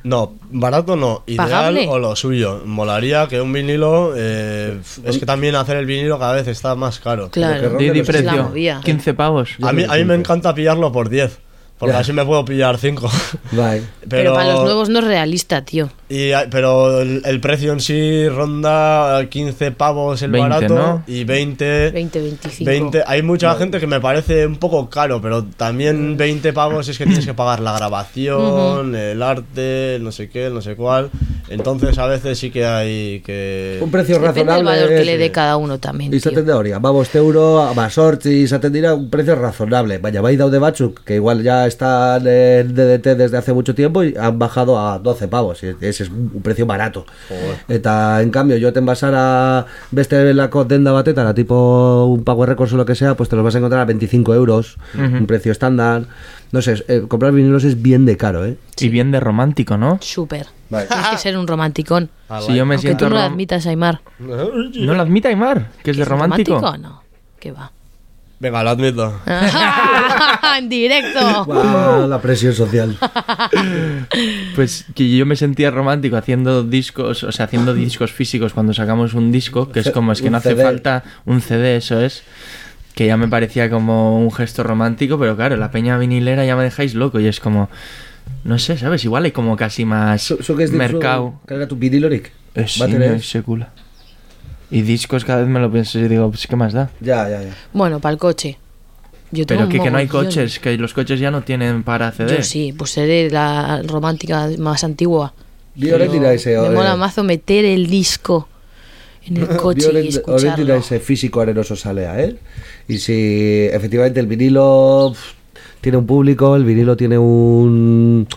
No, barato no. Ideal ¿Pagable? o lo suyo. Molaría que un vinilo. eh, es que también hacer el vinilo cada vez está más caro. Claro. Di, di Es la precio. movida. 15 pavos. A mí, a mí me encanta pillarlo por 10. Porque Ya. así me puedo pillar 5. Bye. Pero, para los nuevos no es realista, tío. Y, hay- pero el, el precio en sí ronda 15 pavos el 20, barato ¿no? y 20, 20, 25. 20. Hay mucha gente que me parece un poco caro, pero también 20 pavos es que tienes que pagar la grabación, el arte, el no sé qué, el no sé cuál. Entonces a veces sí que hay que... Un precio Depende razonable. valor que le dé cada uno también, Izaten da hori, amabost euro, basortzi, izaten dira un precio razonable. Baina bai daude batzuk, que igual ya están en DDT desde hace mucho tiempo y han bajado a 12 pavos. Y ese es un precio barato. Eta, en cambio, yo te envasar a beste lako denda batetara, tipo un Power Records o lo que sea, pues te los vas a encontrar a 25 euros, un precio estándar. No sé, eh, comprar vinilos es bien de caro, ¿eh? Y bien de romántico, ¿no? Súper. Vale. Tienes que ser un romanticón. Ah, Si yo me Aunque siento tú no lo admitas, Aymar. No lo admita Aymar, que es de ¿Es romántico. No. ¿Qué va? Venga, lo admito. en directo. Guau, la presión social. Pues que yo me sentía romántico haciendo discos, o sea, haciendo discos físicos cuando sacamos un disco, que es como es que no hace CD. falta un CD, eso es. Que ya me parecía como un gesto romántico, pero claro, la peña vinilera ya me dejáis loco y es como. No sé, ¿sabes? Igual hay como casi más Zu- zuk ez ditzu mercado. kaleratu vinilorik? Eh, sí, Bat ere me ez? secula. Y discos cada vez me lo pienso y digo, pues ¿qué más da? Ya, ya, ya. Bueno, para el coche. Yo tengo Pero que, un que no hay mogollón. coches, que los coches ya no tienen para CD. Yo sí, pues seré la romántica más antigua. Dira ese... Me mola mazo meter el disco en el coche horren- y escucharlo. ese físicoaren oso salea, ¿eh? Y si efectivamente el vinilo tiene un público, el vinilo tiene un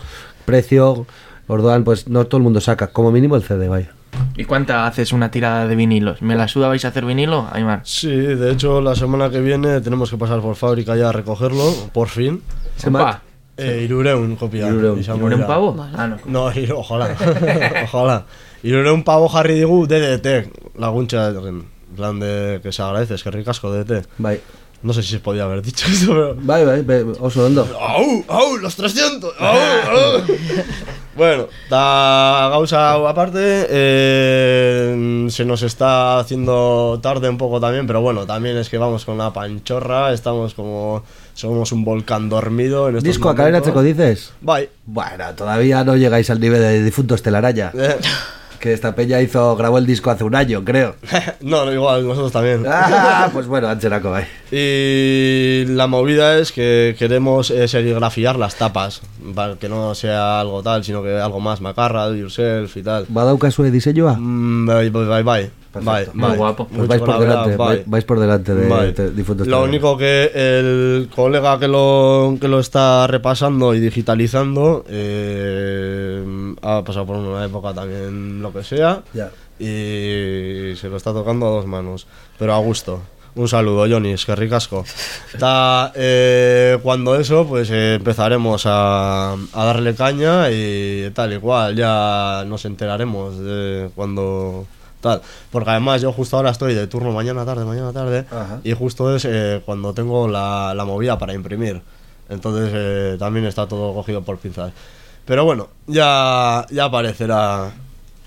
precio, Orduan, pues no todo el mundo saca, como mínimo el CD, vaya. ¿Y cuánta haces una tirada de vinilos? ¿Me la suda vais a hacer vinilo, Aymar? Sí, de hecho la semana que viene tenemos que pasar por fábrica ya a recogerlo, por fin. Se ma- Eh, Irureun, copia. Irureun. izango ¿Irureun dira. pavo? Vale. Ah, no. No, ir- ojalá, ojalá. Irureun pavo jarri digu DDT, laguntza, en plan de que se agradece, es que ricasco DDT. Bai. No sé si se podía haber dicho esto, pero... Bai, bai, be- oso ondo. ¡Au! ¡Au! ¡Los 300! ¡Au! ¡Au! bueno, da gauza hau aparte, eh, se nos está haciendo tarde un poco también, pero bueno, también es que vamos con la panchorra, estamos como... Somos un volcán dormido en estos Disco momentos. akaleratzeko dices? Bai. Bueno, todavía no llegáis al nivel de difuntos telaraña. Eh, Que esta peña hizo, grabó el disco hace un año, creo. no, no, igual, nosotros también. Ah, pues bueno, antzerako, bai. Y la movida es que queremos eh, serigrafiar las tapas, para que no sea algo tal, sino que algo más macarra, yourself y tal. Badaukazue diseinua? Mm, Bye, bye, bye, bye. Bye, Perfecto. Muy bye. guapo. Pues vais por delante, vais por delante de, Bye. de difuntos Lo único que el colega que lo, que lo está repasando y digitalizando eh, ha pasado por una época también lo que sea Ya. y se lo está tocando a dos manos, pero a gusto. Un saludo, Johnny, es que ricasco. Ta, eh, cuando eso, pues eh, empezaremos a, a darle caña y tal y cual. Ya nos enteraremos de cuando tal. Porque además yo justo ahora estoy de turno mañana tarde, mañana tarde. Ajá. Y justo es eh, cuando tengo la, la movida para imprimir. Entonces eh, también está todo cogido por pinzas. Pero bueno, ya, ya aparecerá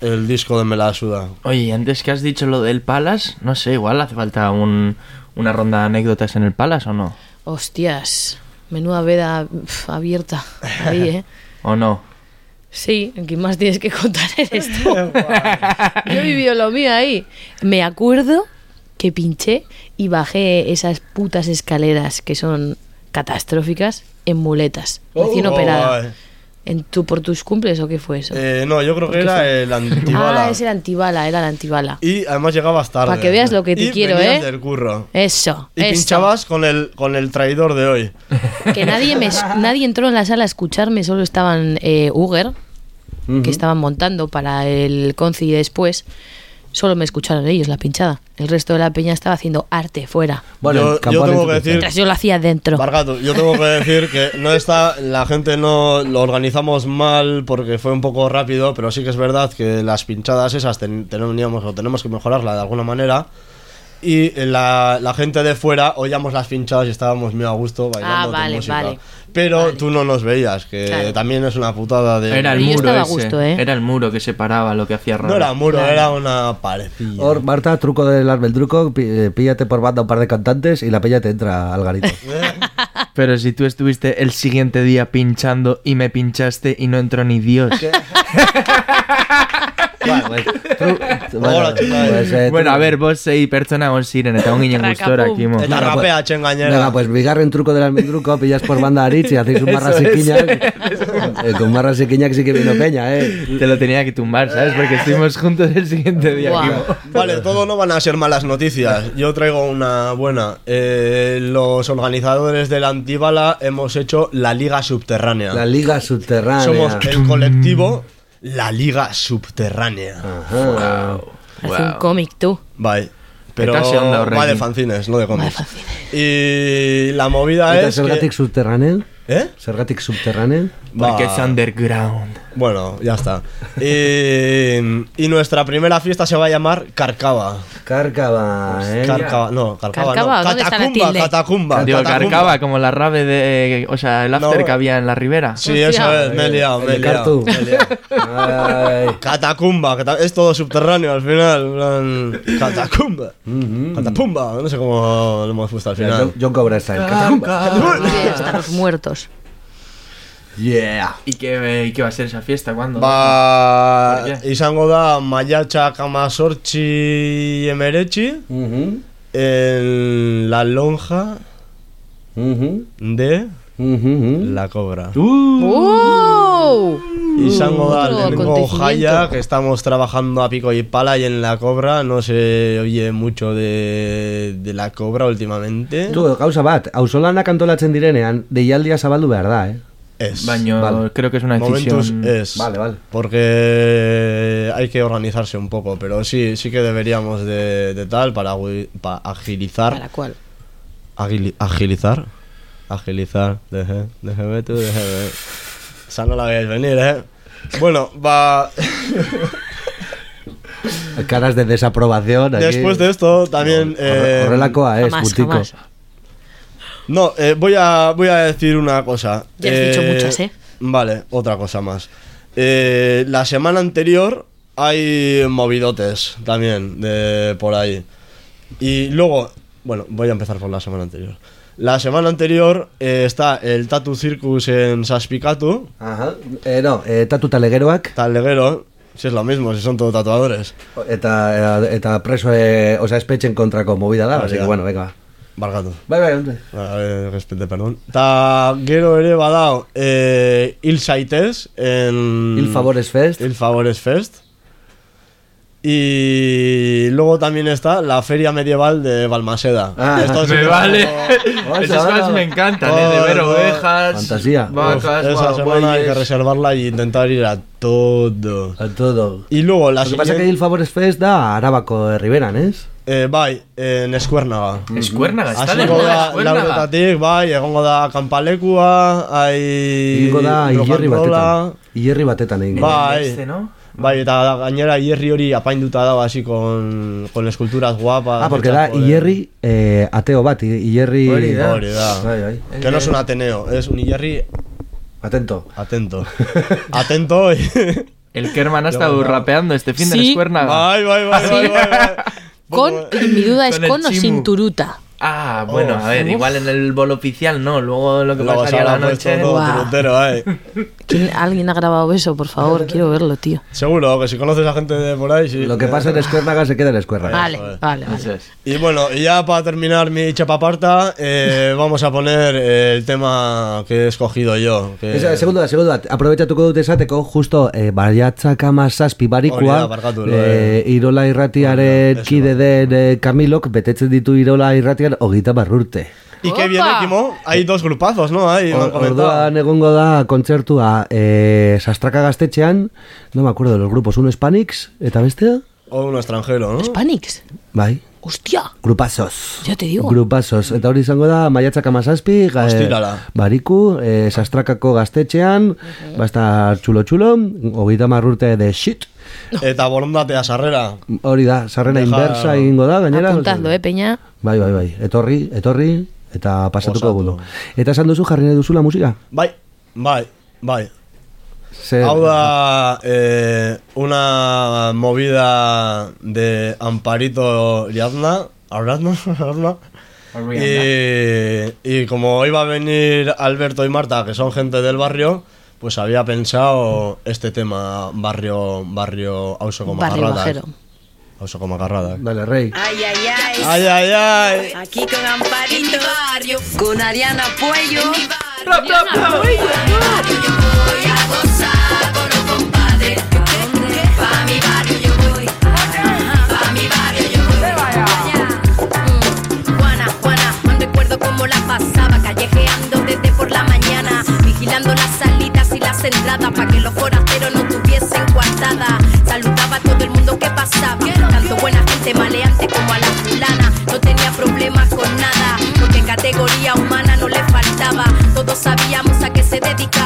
el disco de Me la suda. Oye, antes que has dicho lo del Palace, no sé, igual hace falta un, una ronda de anécdotas en el Palace o no. Hostias, menuda veda pf, abierta ahí, ¿eh? ¿O no? Sí, ¿qué más tienes que contar eres tú? Yo he vivido lo mío ahí. Me acuerdo que pinché y bajé esas putas escaleras que son catastróficas en muletas, recién Oh, operada. ¿En tu, ¿Por tus cumples o qué fue eso? Eh, no, yo creo que era fue? el antibala. ah, es el antibala, era el antibala. Y además llegabas tarde. Pa' que veas lo que te Y quiero, ¿eh? del curro. Eso, Y eso. pinchabas con el, con el traidor de hoy. Que nadie, me, nadie entró en la sala a escucharme, solo estaban eh, Uger, que estaban montando para el Conci después. Solo me escucharon ellos la pinchada. El resto de la peña estaba haciendo arte fuera. Bueno, Yo- yo tengo que decir- Mientras yo lo hacía dentro. Bargato, yo tengo que decir que no está, la gente no lo organizamos mal porque fue un poco rápido, pero sí que es verdad que las pinchadas esas ten- teníamos o tenemos que mejorarla de alguna manera. Y la, la gente de fuera oíamos las pinchadas y estábamos muy a gusto bailando Ah, tu vale, música. vale. Pero Vale. tú no nos veías, que Claro. también es una putada de... Era el yo muro ese. gusto, ¿eh? Era el muro que separaba lo que hacía raro. no era muro, Claro. era una parecilla. Or, Marta, truco del el truco, pi- eh, píllate por banda un par de cantantes y la peña te entra al garito. Pero si tú estuviste el siguiente día pinchando y me pinchaste y no entró ni Dios. Bueno, pues, tru- bueno, Hola, chica. pues, eh, Bueno, tru- a ver, vos sei pertsona egon ziren, eta un ginen gustora. Kimo. Eta Venga, pues- rapea, txengainera. Venga, pues bigarren truco del almendruco, pillas por banda a Y hacéis un marra es. sequiñac. Eh, con marra sequiñac sí que vino peña, eh. Te lo tenía que tumbar, ¿sabes? Porque estuvimos juntos el siguiente día. Kimo. Vale, todo no van a ser malas noticias. Yo traigo una buena. Eh, los organizadores del Antibala hemos hecho la Liga Subterránea. La liga subterránea. Somos el colectivo La Liga Subterránea. Ajá. Un Wow. cómic, tú. Bai. Pero va de fanzines, no de cómics. Y la movida Eta es zergatik que... subterráneo? ¿Eh? Zergatik subterráneo? Porque Va. es underground. Bueno, ya está. Y, y nuestra primera fiesta se va a llamar Carcava. Cárcava, eh. Carcava, no, Carcava, Carcava, no. ¿dónde está Catacumba, catacumba. Digo, catacumba. carcaba como la rave de... O sea, el after No. que había en la ribera. Sí, Hostia. eso es, me he liado, me he liado, me he liado. Catacumba, es todo subterráneo al final. en plan, Catacumba. Catapumba, no sé cómo lo hemos puesto al final. John, Cobra Style. Catacumba. Vive hasta los muertos. Yeah. ¿Y qué, y qué va a ser esa fiesta? ¿Cuándo? Ba, izango da maiatxak amazortzi emeretzi Mhm. en la lonja Mhm. de Mhm. la cobra. ¡Wow! Izango da lehenengo jaia, que estamos trabajando a pico y pala y en la cobra no se oye mucho de, de la cobra últimamente. Tu, gauza bat, auzolanak antolatzen direnean, deialdia zabaldu behar da, eh? Es. Baño, Vale. creo que es una Momentus decisión... es. Vale, vale. Porque hay que organizarse un poco, pero sí, sí que deberíamos de, de tal para, agui- pa- agilizar. ¿Para cuál? Agili- agilizar. Agilizar. Deje, déjeme tú, déjeme. Esa no la veis venir, eh. Bueno, va. Caras de desaprobación aquí. Después de esto, también. eh, Horrelakoa, eh, Jamás, puntiko. jamás. No, eh, voy, a, voy a decir una cosa. Ya has dicho muchas, ¿eh? Vale, otra cosa más. Eh, la semana anterior hay movidotes también de por ahí. Y luego, bueno, voy a empezar por la semana anterior. La semana anterior eh, está el Tatu Circus en Saspicatu, Ajá. Eh, no, eh, tatu talegeroak, Taleguero, si es lo mismo, si son todos tatuadores. eta, eh, eta preso, eh, o sea, espetxen kontrako movida da, así que bueno, venga. Bargatu. Bai, bai, onde. A ver, respete, perdón. Ta gero ere badao eh, Hil Zaitez en... Il Favores Fest. Il Favores Fest. Y luego también está la Feria Medieval de Balmaseda. Ah, Esto Me que- vale. Oye, Esas cosas me encantan, ¿eh? De ver Oh, ovejas, Fantasía. Uf, vacas, esa semana hay que reservarla y intentar ir a todo. A todo. Y luego la Lo que pasa que siguiente... Il Favores Fest da Arabako herriberan, ez? Eh, bai, eh, neskuernaga. Eskuernaga, está de Hasiko moda da eskuernaga. lauretatik, bai, egongo da kanpalekua, ai... Egingo da rolla. batetan. Hilerri batetan egingo. da. Bai. Este, ¿no? Bai, eta gainera hierri hori apainduta dago así con, con esculturas guapas. Ah, porque da hilerri eh, ateo bat, hilerri... Hori da. Hori da. Bai, bai. Que no es un Ateneo, es un hierri Atento. atento. atento. El Kerman ha estado rapeando este fin de Sí. Escuernaga. Bai, bai, bai, bai, bai, bai. Con, y mi duda es Con con o sin turuta. Ah, bueno, Oh. a ver, igual en el bolo oficial no, luego lo que Luego pasaría la noche. ¿Quién- ¿Alguien ha grabado eso? Por favor, quiero verlo, tío. Seguro que si conoces a gente de por ahí, sí. Lo que pasa en Escuérnaga se queda en Escuérnaga. Vale, vale, vale. es. Y bueno, y ya para terminar mi chapaparta, eh, vamos a poner eh, el tema que he escogido yo. Que... Esa, segundo da, segundo da, aprobetxatuko dut esateko, justo, eh, baiatzak amazazpi Hori barikua, eh, eh. Irola irratiaren kide den eh, Kamilok, betetzen ditu Irola irratian hogeita barrurte. Y que Opa. viene, Kimo, hay dos grupazos, ¿no? Or- comentado. Orduan egongo da kontzertua eh, Sastraka gaztetxean, no me acuerdo de los grupos, uno Hispanics, eta bestea? O uno extranjero, ¿no? Spanix. Bai, Hostia. grupazos. Ya te digo. Grupazos, eta hori izango da maiatzak amazazpi, ga- Ostirala. bariku, eh, Sastrakako gaztetxean, basta txulo-txulo, hogeita marrurte de shit, Eta borondatea sarrera. Hori da, sarrena Deja- inversa egingo da, gainera. Apuntadlo, eh, peña. Bai, bai, bai. Etorri, etorri, eta pasatuko gudu. Eta esan duzu jarri nahi duzula musika? Bai, bai, bai. Zer, Hau da eh, una movida de Amparito Liazna, Arazna, Arazna. Y, y como iba a venir Alberto y Marta, que son gente del barrio, pues había pensado este tema barrio, barrio Auso Barrio bajero. Auso Macarrada. Dale, rey. Ay, ay, ay. Ay, ay, ay. Aquí con Amparito barrio, con Ariana Puello. Sabíamos a qué se dedicaba,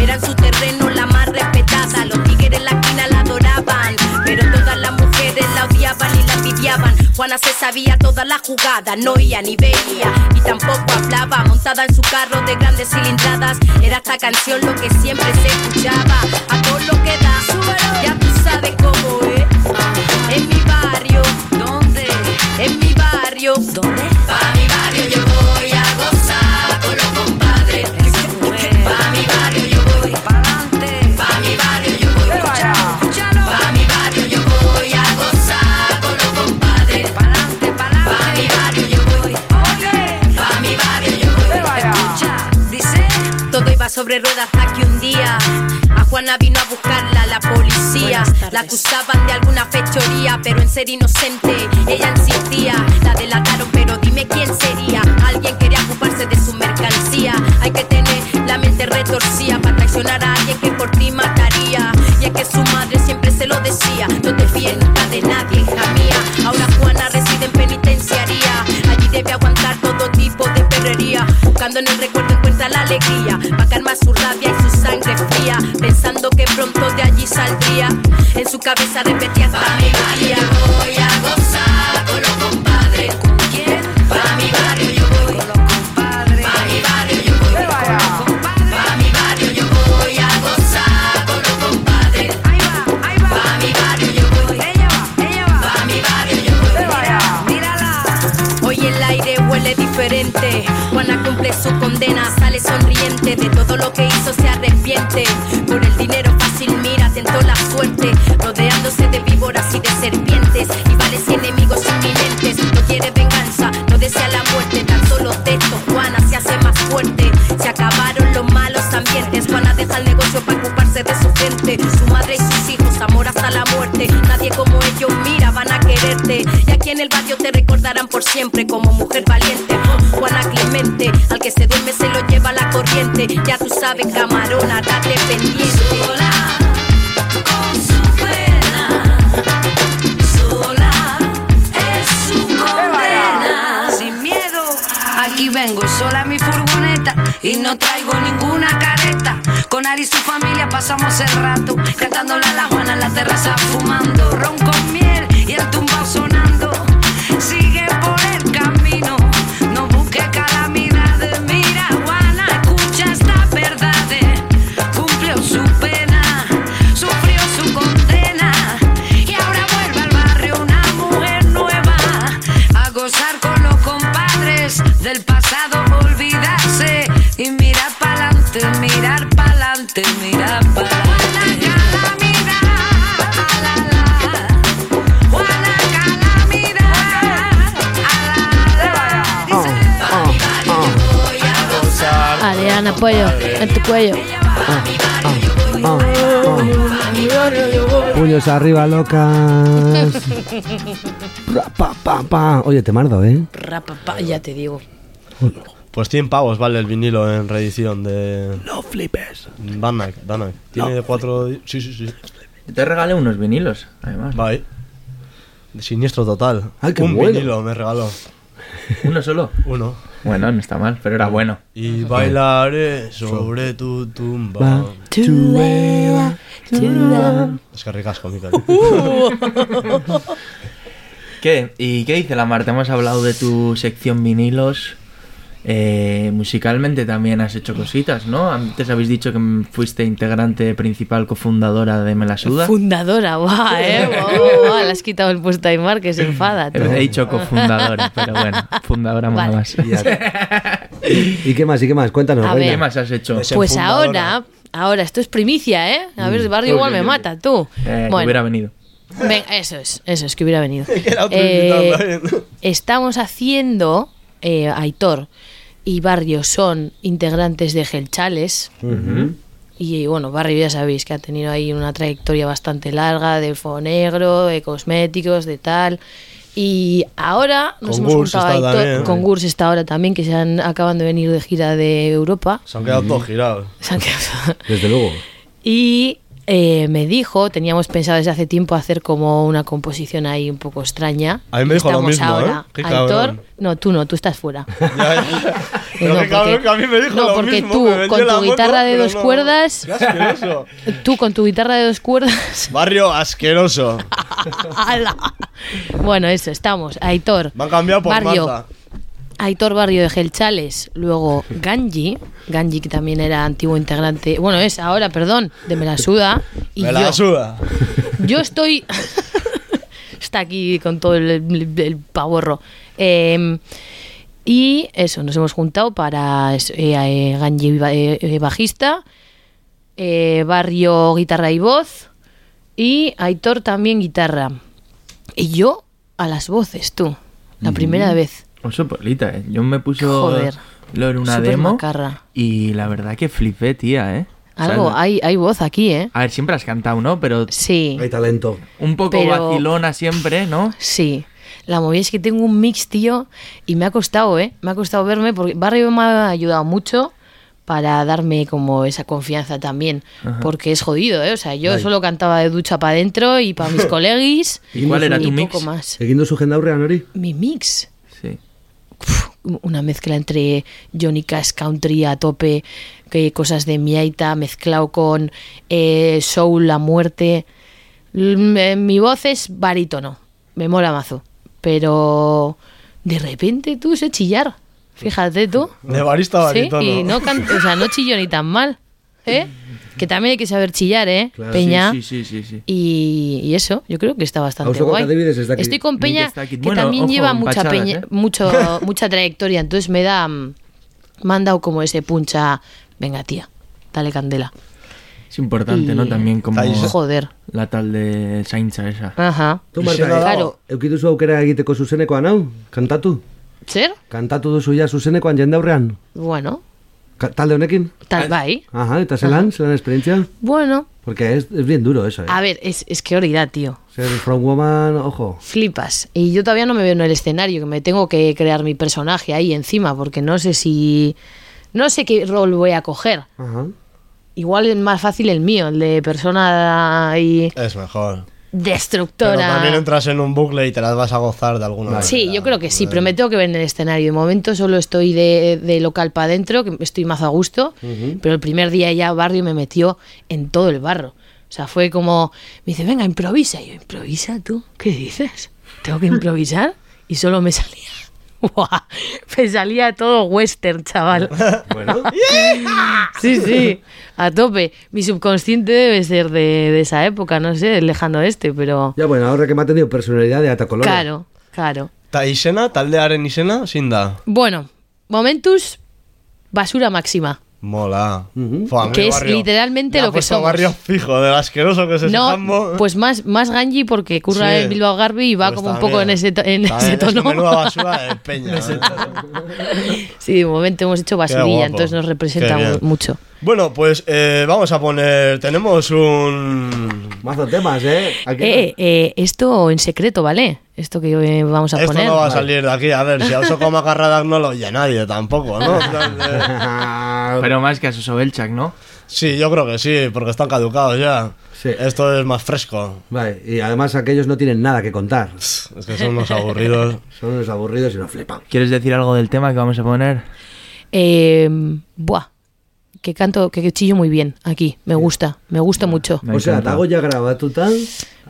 era en su terreno la más respetada. Los tigres en la esquina la adoraban, pero todas las mujeres la odiaban y la envidiaban. Juana se sabía toda la jugada, no oía ni veía y tampoco hablaba. Montada en su carro de grandes cilindradas, era esta canción lo que siempre se escuchaba. La acusaban de alguna fechoría, pero en ser inocente ella insistía. La delataron, pero dime quién sería. Alguien quería ocuparse de su mercancía. Hay que tener la mente retorcida para traicionar a alguien que por ti mataría. Y es que su madre siempre se lo decía: No te fíes nunca de nadie, hija mía. Ahora Juana reside en penitenciaría. Allí debe aguantar todo tipo de perrería. Buscando en el recuerdo encuentra la alegría. Va calmar su rabia y su sangre fría. Saldría. En su cabeza repetía hasta mediodía. Voy a gozar con los compadres. ¿Con quién? Pa' mi barrio yo voy. Con los compadres. Pa' mi barrio yo voy. Pa' mi barrio yo voy a gozar con los compadres. Ahí va, ahí va. Pa' mi barrio yo voy. Ella va, ella va. Pa' mi barrio yo voy. Mírala. Hoy el aire huele diferente. Juana cumple su condena, sale sonriente. De todo lo que hizo en el barrio te recordarán por siempre como mujer valiente. Juana Clemente, al que se duerme se lo lleva la corriente. Ya tú sabes, camarona, date pendiente. Sola, con su pena. Sola es su condena. Sin miedo, aquí vengo sola mi furgoneta y no traigo ninguna careta. Con Ari y su familia pasamos el rato cantándola la Juana en la terraza fumando ronco en tu cuello. Puños arriba, locas. Pa. Oye, te mardo, ¿eh? Rapapa, ya te digo. Pues 100 pavos vale el vinilo en reedición de No flipes. Danak. Danak. Tiene cuatro. di- Sí, sí, sí. Te regalé unos vinilos, además. De siniestro total. Ay, qué Un bueno. vinilo me regaló. Uno solo. Uno. Bueno, no está mal, pero era bueno. Y bailaré sobre tu tumba. Es que ricasco, Mikel. ¿Qué? ¿Y qué dice la Marta? Hemos hablado de tu sección vinilos. Eh, musicalmente también has hecho cositas, ¿no? Antes habéis dicho que fuiste integrante principal, cofundadora de Me la Suda. Fundadora, guau, eh. Guau, guau, le has quitado el puesto a Aymar que se enfada. tú. He dicho cofundadora, pero bueno, fundadora Vale. más. ¿Y qué más? ¿Y qué más? Cuéntanos, ¿Qué más has hecho? Pues fundadora. ahora, ahora, esto es primicia, ¿eh? A ver, el barrio Uy, igual me mata, tú. Eh, que bueno, hubiera venido. venga, eso es, eso es, que hubiera venido. Eh, estamos haciendo, eh, Aitor y Barrio son integrantes de Gelchales. Y bueno, Barrio ya sabéis que ha tenido ahí una trayectoria bastante larga de fuego negro, de cosméticos, de tal. Y ahora nos Con hemos Gurs juntado está también. con Gurs está ahora también, que se han, acaban de venir de gira de Europa. Se han quedado todos girados. Se han quedado- Desde luego. y eh, me dijo, teníamos pensado desde hace tiempo hacer como una composición ahí un poco extraña. A mí me dijo lo mismo, ahora. ¿eh? Aitor, no, tú no, tú estás fuera. Ya, ya. Pero No, porque- que a mí me dijo no, lo porque mismo. tú, con tu moto, guitarra de dos no. cuerdas- asqueroso. Tú con tu guitarra de dos cuerdas. Barrio asqueroso. ¡Hala! bueno, eso, estamos. Aitor. Me han cambiado por Barrio. Marta. Aitor Barrio de Gelchales, luego Ganji, Ganji que también era antiguo integrante, bueno, es ahora, perdón, de Melasuda, y Me yo. Yo estoy. Está aquí con todo el, el- el pavorro. Eh, y eso, nos hemos juntado para eh, eh, Ganji eh, eh, bajista, Barrio guitarra y voz, y Aitor también guitarra. Y yo a las voces, tú. La primera vez. Oso polita, eh. Yo me puso Joder. lo en una demo macarra. y la verdad que flipé, tía, ¿eh? O sea, Algo, hay, hay voz aquí, ¿eh? A ver, siempre has cantado, ¿no? Pero Sí. Hay talento. un poco Pero- vacilona siempre, ¿no? Sí. La movida es que tengo un mix, tío, y me ha costado, ¿eh? Me ha costado verme, porque Barrio me ha ayudado mucho para darme como esa confianza también, porque es jodido, ¿eh? O sea, yo solo cantaba de ducha para adentro y para mis colegis. ¿Y cuál era tu mix? más. Seguindo su jendaurrea, Nori. Mi mix. Una mezcla entre Johnny Cash Country a tope, que cosas de Miaita mezclado con eh, Soul, La Muerte. L- eh, Mi voz es barítono, me mola mazo. Pero de repente tú sé chillar. Fíjate tú. De barista Sí, barítono. y no, can- o sea, no chillo ni tan mal. ¿eh? Que también hay que saber chillar, ¿eh? Peña. Sí, sí, sí, sí. Y, y eso, yo creo que está bastante guay. Estoy con Peña que Bueno, también ojo, lleva mucha peña, ¿eh? mucho, mucha trayectoria, entonces me da mm, me han dado como ese puncha, venga tía, dale candela. Es importante, ¿no? Y- También como Joder. la tal de Saintza esa. Ajá. Izena Marta. Claro. eukiduzu aukera egiteko zuzenekoan hau? Kantatu? ¿Ser? Kantatu duzu ja zuzenekoan jendaurrean? Bueno, talde honekin? tal bai. Ajá, eta zelan? Zelan esperientzia? Bueno, Porque es, es bien duro eso, ¿eh? a ver, es, es que hora tío. Ser front woman, ojo. Flipas. Y yo todavía no me veo en el escenario, que me tengo que crear mi personaje ahí encima, porque no sé si. No sé qué rol voy a coger. Ajá. Igual es más fácil el mío, el de persona y. Es mejor. Destructora. Pero también entras en un bucle y te las vas a gozar de alguna manera. Sí, yo creo que sí, pero me tengo que ver en el escenario. De momento solo estoy de, de local para adentro, que estoy más a gusto, pero el primer día ya barrio me metió en todo el barro. O sea, fue como, me dice, venga, improvisa. Y yo, improvisa tú, ¿qué dices? ¿Tengo que improvisar? Y solo me salía, ¡buah! me salía todo western, chaval. Bueno, Sí, sí, a tope. Mi subconsciente debe ser de, de esa época, no sé, el lejano este, pero... ya bueno, ahora que me ha tenido personalidad de alta color. Claro, claro. Ta izena, taldearen izena, sin da. Bueno, Momentus, basura máxima. Mola. Fua, mí Que es barrio- literalmente me ha lo que somos. barrio fijo, del asqueroso que es ese No, jambo. pues más, más Ganji porque curra Sí. en Bilbao Garbi y va Pues como un poco en ese, en ese es tono. menuda basura de peña. ¿eh? Sí, de momento hemos hecho basurilla, entonces nos representa mucho. Bueno, pues eh, vamos a poner. Tenemos un. Mazo temas, ¿eh? Aquí Eh, eh, esto en secreto, ¿vale? Esto que vamos a Esto poner. no va a salir de aquí. A ver, si a Oso como agarradas no lo oye nadie tampoco, ¿no? Pero más que a Sosobelchak, ¿no? Sí, yo creo que sí, porque están caducados ya. Sí. Esto es más fresco. Vale, y además aquellos no tienen nada que contar. Es que son unos aburridos. Son unos aburridos y no flipan. ¿Quieres decir algo del tema que vamos a poner? Eh, buah, que canto, que, chillo muy bien aquí, me gusta, me gusta mucho. Me o sea, encanta. Dago ya graba tu tal.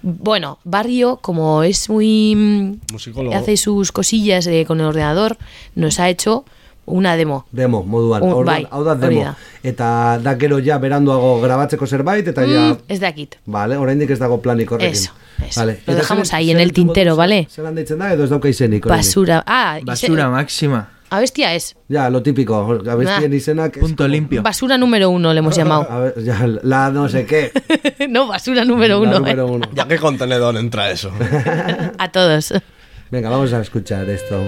Bueno, Barrio, como es muy... mm, Musicólogo. hace sus cosillas eh, con el ordenador, nos ha hecho una demo. Demo, moduan. Un- Orduan, bai, hau da demo. da. Eta da gero ja beranduago grabatzeko zerbait, eta ja... Mm, ez dakit. Vale, oraindik ez dago planik horrekin. Eso, eso. Vale. Lo Eta dejamos ahí en el tintero, ¿vale? Zelan deitzen da edo ez dauka izenik? Basura. Ah, Basura máxima. Abestia es. Ja, lo típico. Abestien Ah. izenak... es Punto como- limpio. Basura número uno le hemos llamado. A ver, ya, la no sé qué. no, basura número La uno. número eh. uno. ¿Ya qué contenedor entra eso? A todos. Venga, vamos a escuchar esto.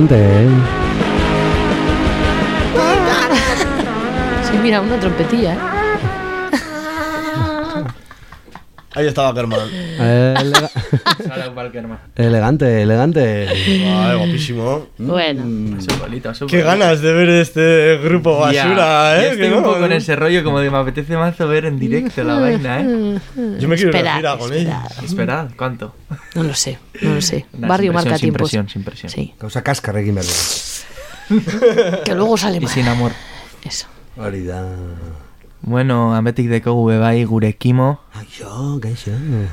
Elegante, ¿eh? Sí, mira, una trompetilla, ¿eh? Ahí estaba Kerman. Elegante, elegante. Ay, guapísimo. Bueno. Su bolita, su Qué bolita. ganas de ver este grupo basura, ya ¿eh? estoy Que un no, poco en ese rollo como de me apetece mazo ver en directo la vaina, ¿eh? Yo me quiero ir gira con esperad. Esperad, ¿cuánto? No lo sé, no lo sé. Nah, Barrio sin marca presión, sin tiempos. presión, sin presión. Sí, Causa behar dugu. que luego sale Y mal. sin amor. Eso. Da. Bueno, ametik dekogu bebai gure kimo, Aio, gaixo.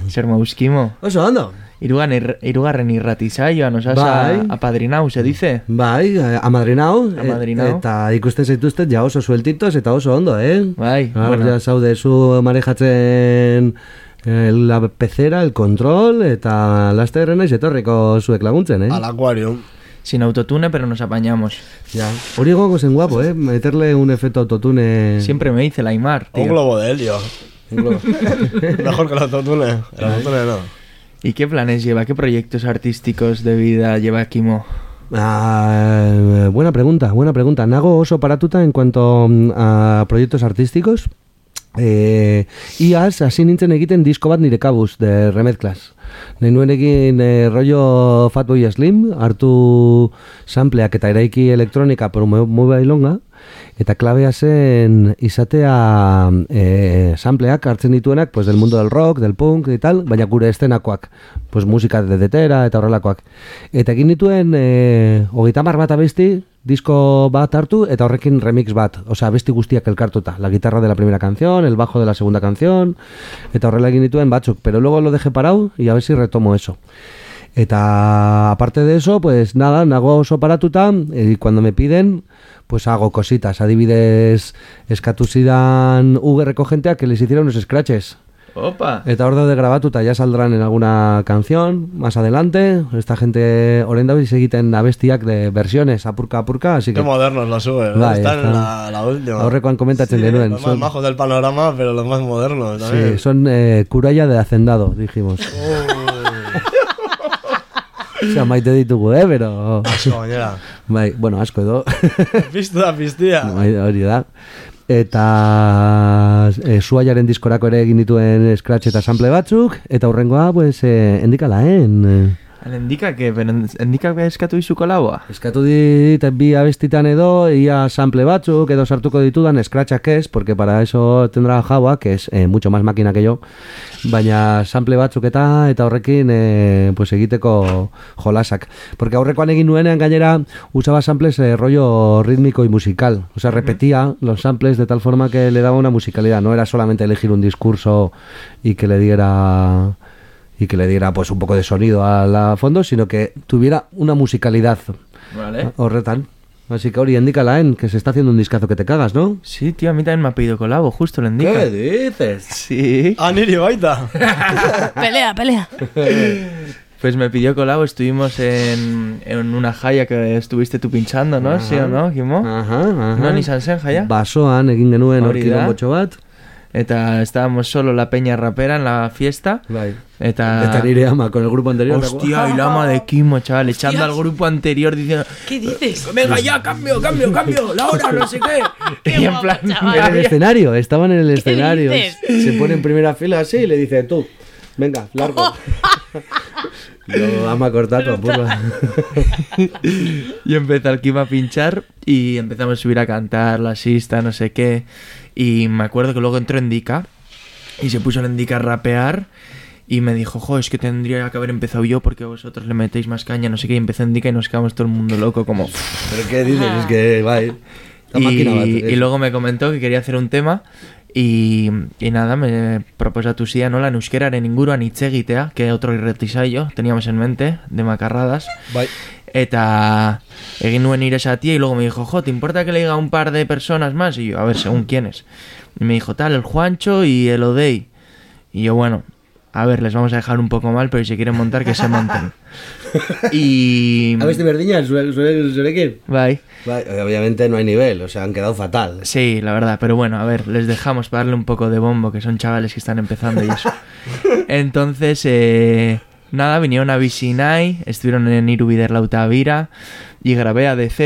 zer maus kimo. Oso, ondo. Irugan ir, irugarren irrati saioa, nos has Bai. apadrinau, se dice? Bai, amadrinau. eh, Amadrinau. Eta ikusten zaituztet ja oso sueltitos eta oso ondo, eh? Bai, Gaur bueno. ja zaude zu manejatzen eh, la pecera, el control, eta laster naiz etorriko zuek laguntzen, eh? Al acuario. Sin autotune, pero nos apañamos. Ja. Hori egongo zen guapo, eh? Meterle un efecto autotune. Siempre me dice la Aymar, Un globo de helio. Un globo. Mejor que el autotune. El autotune no. ¿Y qué planes lleva? ¿Qué proyectos artísticos de vida lleva Kimo? Ah, buena pregunta, buena pregunta. Nago oso paratuta en cuanto mm, a proyectos artísticos. Eh, iaz, hasi nintzen egiten disko bat nire kabuz, de remezclas. Nahi nuen egin eh, rollo Fatboy Slim, hartu sampleak eta eraiki elektronika por mo- mobile longa, eta klabea zen izatea eh, sampleak hartzen dituenak pues, del mundo del rock, del punk y tal, baina gure estenakoak, pues, musika de detera eta horrelakoak. Eta egin dituen eh, hogeita bat abesti, disko bat hartu eta horrekin remix bat, osea abesti guztiak elkartuta, la guitarra de la primera canción, el bajo de la segunda canción, eta horrela egin dituen batzuk, pero luego lo dejé parado y a ver si retomo eso. Eta aparte de eso, pues nada, nago oso paratuta y cuando me piden, pues hago cositas. Adibidez, eskatu zidan UGRko jenteak que les hiciera unos scratches. Opa! Eta hor daude grabatuta, ya saldrán en alguna canción más adelante. Esta gente orain dabiz egiten abestiak de versiones, apurka apurka, así que Qué modernos lo sube. ¿no? Bai, Están en está. la, la última. aurrekoan komentatzen Sí, genuen. Los más majos del panorama, pero los más modernos también. Sí, son eh, curaya de hacendado, dijimos. Osea, maite ditugu, eh, pero... Asko, gainera. Bai, bueno, asko edo. Piztu da piztia. Bai, hori da. Eta e, suaiaren diskorako ere egin dituen scratch eta sample batzuk, eta hurrengoa, pues, e, endikala, eh? En, El endika que, pero endika que eskatu izu kolaboa? Eskatu dit bi abestitan edo, ia sample batzuk, edo sartuko ditudan scratchak ez, porque para eso tendrá Java, que es eh, mucho más máquina que yo, baina sample batzuk eta eta horrekin eh, pues egiteko jolasak. Porque aurrekoan egin nuenean gainera usaba samples eh, rollo rítmico y musical, o sea, repetía los samples de tal forma que le daba una musicalidad, no era solamente elegir un discurso y que le diera y que le diera pues un poco de sonido a la fondo, sino que tuviera una musicalidad Vale. horretan. Así que hori endikalaen, que se está haciendo un discazo que te cagas, ¿no? Sí, tío, a mí también me ha pedido colabo, justo el endika. dices? Sí. Ah, Niri Baita. Pelea, pelea. Pues me pidió colabo, estuvimos en, en una jaya que estuviste tú pinchando, ¿no? ¿Sí o no, Kimo? Ajá, ajá. No, ni Sansen jaya. Basoan egin genuen da. botxo bat. Eta estábamos solo la peña rapera en la fiesta. Bai. Eta... Eta nire ama con el grupo anterior. Hostia, y la ama de Kimo, chaval, echando al grupo anterior diciendo ¿Qué dices? Venga ya, cambio, cambio, cambio, la hora, no sé qué. y en guapo, plan, chaval. En el escenario, estaban en el escenario. Se pone en primera fila así y le dice, tú, venga, largo. Lo ama cortar tu apurra. y empezó el Kimo a pinchar y empezamos a subir a cantar, la sista, no sé qué. Y me acuerdo que luego entró Endika y se puso el Endika a rapear. Y me dijo, jo, es que tendría que haber empezado yo porque vosotros le metéis más caña, no sé qué. Y empezó Endika y nos quedamos todo el mundo loco, como. ¿Pero qué dices? Es que, y, máquina bat, y es- luego me comentó que quería hacer un tema y, y nada, me propuso a tu silla, ¿no? La euskeraren inguruan hitz egitea, que otro irretisaio teníamos en mente, de macarradas. Bai. Eta egin nuen nire esatia y luego me dijo, jo, ¿te importa que le diga a un par de personas más? Y yo, a ver, según quiénes. Y me dijo, tal, el Juancho y el Odey. Y yo, bueno, a ver, les vamos a dejar un poco mal, pero si quieren montar, que se monten. y... ¿Abesti berdina, zure- zure- zurekin? Bye. Bai, obviamente no hay nivel, o sea, han quedado fatal. Sí, la verdad, pero bueno, a ver, les dejamos para darle un poco de bombo, que son chavales que están empezando y eso. Entonces, eh, Nada, vinieron a Visinai, estuvieron en Irubider la Utavira y grabé a DZ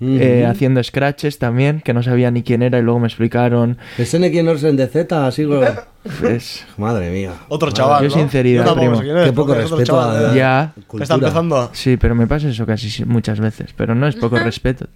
eh, haciendo scratches también, que no sabía ni quién era y luego me explicaron. ¿Ese quién orden de Z? Así Pues, Madre mía. Otro chaval. Yo ¿no? sinceridad, Yo primo. quién es, Qué poco es respeto a- ¿eh? ya, Que está Cultura. empezando. sí, pero me pasa eso casi si- muchas veces, pero no es poco respeto.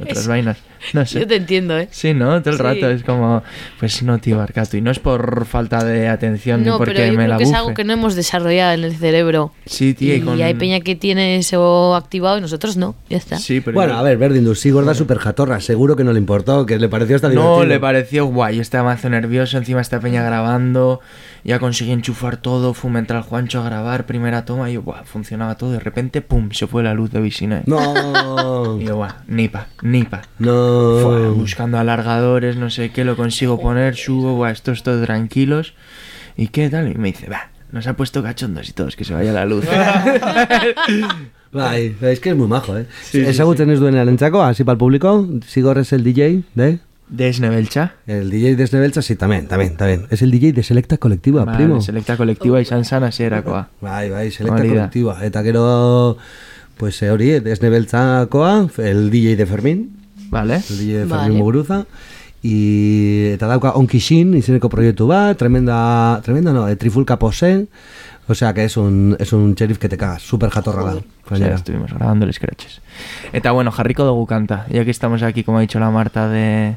Otras vainas, no sé. Yo te entiendo, ¿eh? Sí, ¿no? Todo el Sí. rato es como, pues no, tío, Barcato. Y no es por falta de atención No, ni porque pero yo me creo la que es bufe. algo que no hemos desarrollado en el cerebro. Sí, tío, y, y con... hay peña que tiene eso activado y nosotros no. Ya está. Sí, pero Bueno, yo- a ver, Verdindus, sí, gorda super jatorra. Seguro que no le importó, que le pareció hasta divertido. No, le pareció guay. Yo estaba mazo nervioso, encima esta peña grabando. Ya conseguí enchufar todo. Fue entrar Juancho a grabar, primera toma. Y yo, buah, funcionaba todo. De repente, pum, se fue la luz de Vicina. No. Y yo, buah, nipa, nipa. No. Fue buscando alargadores, no sé qué, lo consigo poner, subo, buah, esto es todo tranquilos. ¿Y qué tal? Y me dice, va, nos ha puesto cachondos y todos, que se vaya la luz. Bai, es que es muy majo, eh. Sí, sí, Ezagutzen ez duenean entzako, así para el público, Sigor es el DJ de... Desnebelcha. El DJ de Snebelcha, sí, también, también, también. Es el DJ de Selecta Colectiva, Vale, primo. selecta colectiva y Sansan hasierakoa. Bai, bai, Selecta. Colectiva. Eta gero, pues eh, hori, Desnebeltzakoa, el DJ de Fermín, Vale. el DJ de Vale. Fermín Muguruza. Y eta dauka Onkishin, izeneko proiektu bat, tremenda, tremenda no, eh, Trifulca Pose, o sea que es un, es un sheriff que te cagas, super jatorra da. O sea, estuvimos grabando el scratches. Eta bueno, jarriko dugu kanta. Ya que estamos aquí, como ha dicho la Marta, de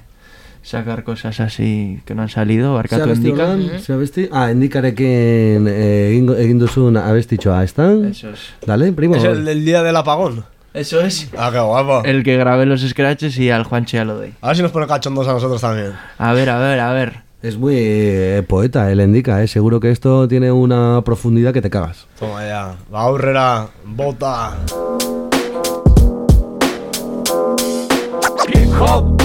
sacar cosas así que no han salido, Barkatu orduan? Zea abesti? Ah, indikarekin eh, egingo- egin duzun abestitxoa, ezta? Eso es. Dale, primo. Es el del día del apagón. Eso es. Ah, qué guapo. El que grabé los scratches y al Juancho ya lo doy. A ver si nos pone cachondos a nosotros también. A ver, a ver, a ver. Es muy eh, poeta, él indica, ¿eh? Seguro que esto tiene una profundidad que te cagas. Toma ya. Va aurrera, bota. Hip hop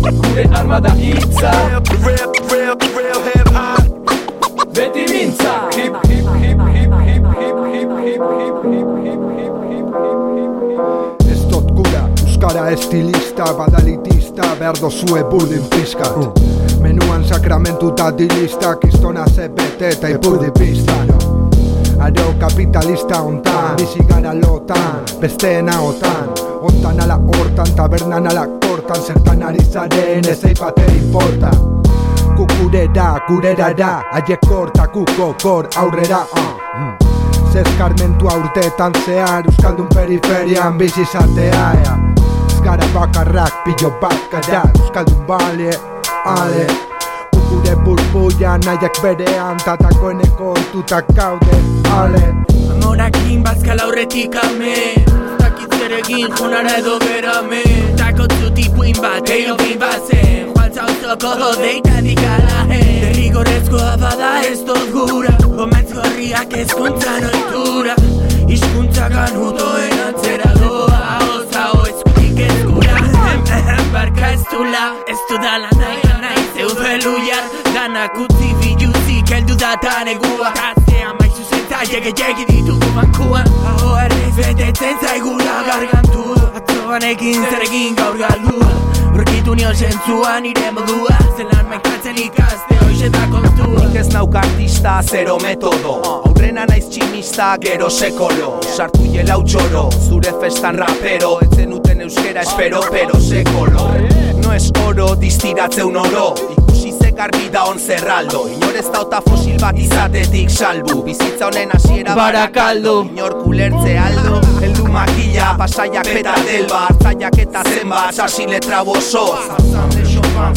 Gure arma da hitza Beti mintza Hip hip hip hip hip hip hip hip hip hip hip hip Ez dut gura, Euskara estilista, badalitista, behar dozue burdin pizkat. Menuan sakramentu eta dilista, kistona zebete eta ipurdi pista Aro kapitalista ontan, bizi gara lotan, besteena otan Ontan ala hortan, tabernan ala kortan, zertan ari zaren ez eipate importa Kukurera, kurerara, aiek korta, kuko, kor, aurrera, uh. Zeskarmentua urteetan zehar Euskaldun periferian bizi izatea ea. Ez gara bakarrak pillo bat gara Euskaldun bale, ale. Kukure burbuia nahiak berean Tatakoeneko ontutak gaude, ale. Amorakin bazkal aurretik ame Dakit zer egin jonara edo berame Takotzu tipuin bat, eio bin bazen. Juantza auzoko jodeita dikala Derrigorrezkoa bada ez dut gura. Gometz gorriak ezkuntzan oitura Hizkuntza ganutoen antzera doa. Oza o eskutik eskura Ehem, ehem, Barka ez dula, ez dudala nahi nahi Zeudelu jar, danak utzi biluzik Heldu datan egua. Katzean jege jege ditugu bankuan Aho errez betetzen zaigula. Gargantu Atzoan egin zer egin gaur galdua. Urkitu nion zentzua nire modua. Zelan mekatzen ikaste hoxe da kontua. Nik ez nauk artista, zero metodo. Aurrena naiz tximista, gero sekolo. Sartu jelau txoro, zure festan rapero. Etzen uten euskera espero, pero sekolo Es oro, distiratzeun oro. Ikusi ze garbi da on zerraldo. Inor ez dauta fosil bat izatetik salbu. Bizitza honen hasiera Barakaldo. Inor kulertze aldo. Heldu makila, pasaiak peta delba. Artzaiak eta zenbat, sasi letra boso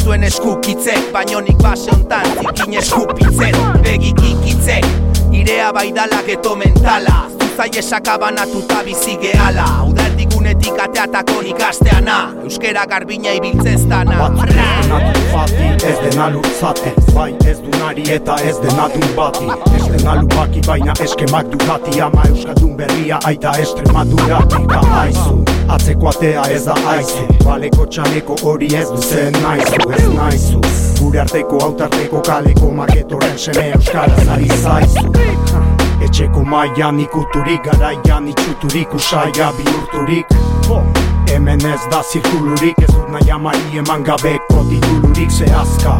Zuen eskukitzek, baino nik base hontan Zikin eskupitzen, begik ikitzek Irea baidala geto mentala. Zuzai esakabanatuta bizi gehala Udaldigunetik ateatako ikasteana Euskera garbina ibiltzez dana Natu fati, ez dena lurzati Bai ez dunari eta ez dena dun bati. Ez dena lupaki baina eskemak dugati Ama Euskaldun berria aita estremaduratik Aizu, atzeko atea ez da aizu. Baleko txaleko hori ez duzen naizu Ez naizu, gure arteko autarteko kaleko Maketoren seme Euskaraz ari zaizu Etxeko maian ikuturik, garaian itxuturik, usaia bihurturik. Hemen ez da zirkulurik, ez dut nahi amari eman gabeko titulurik zehazka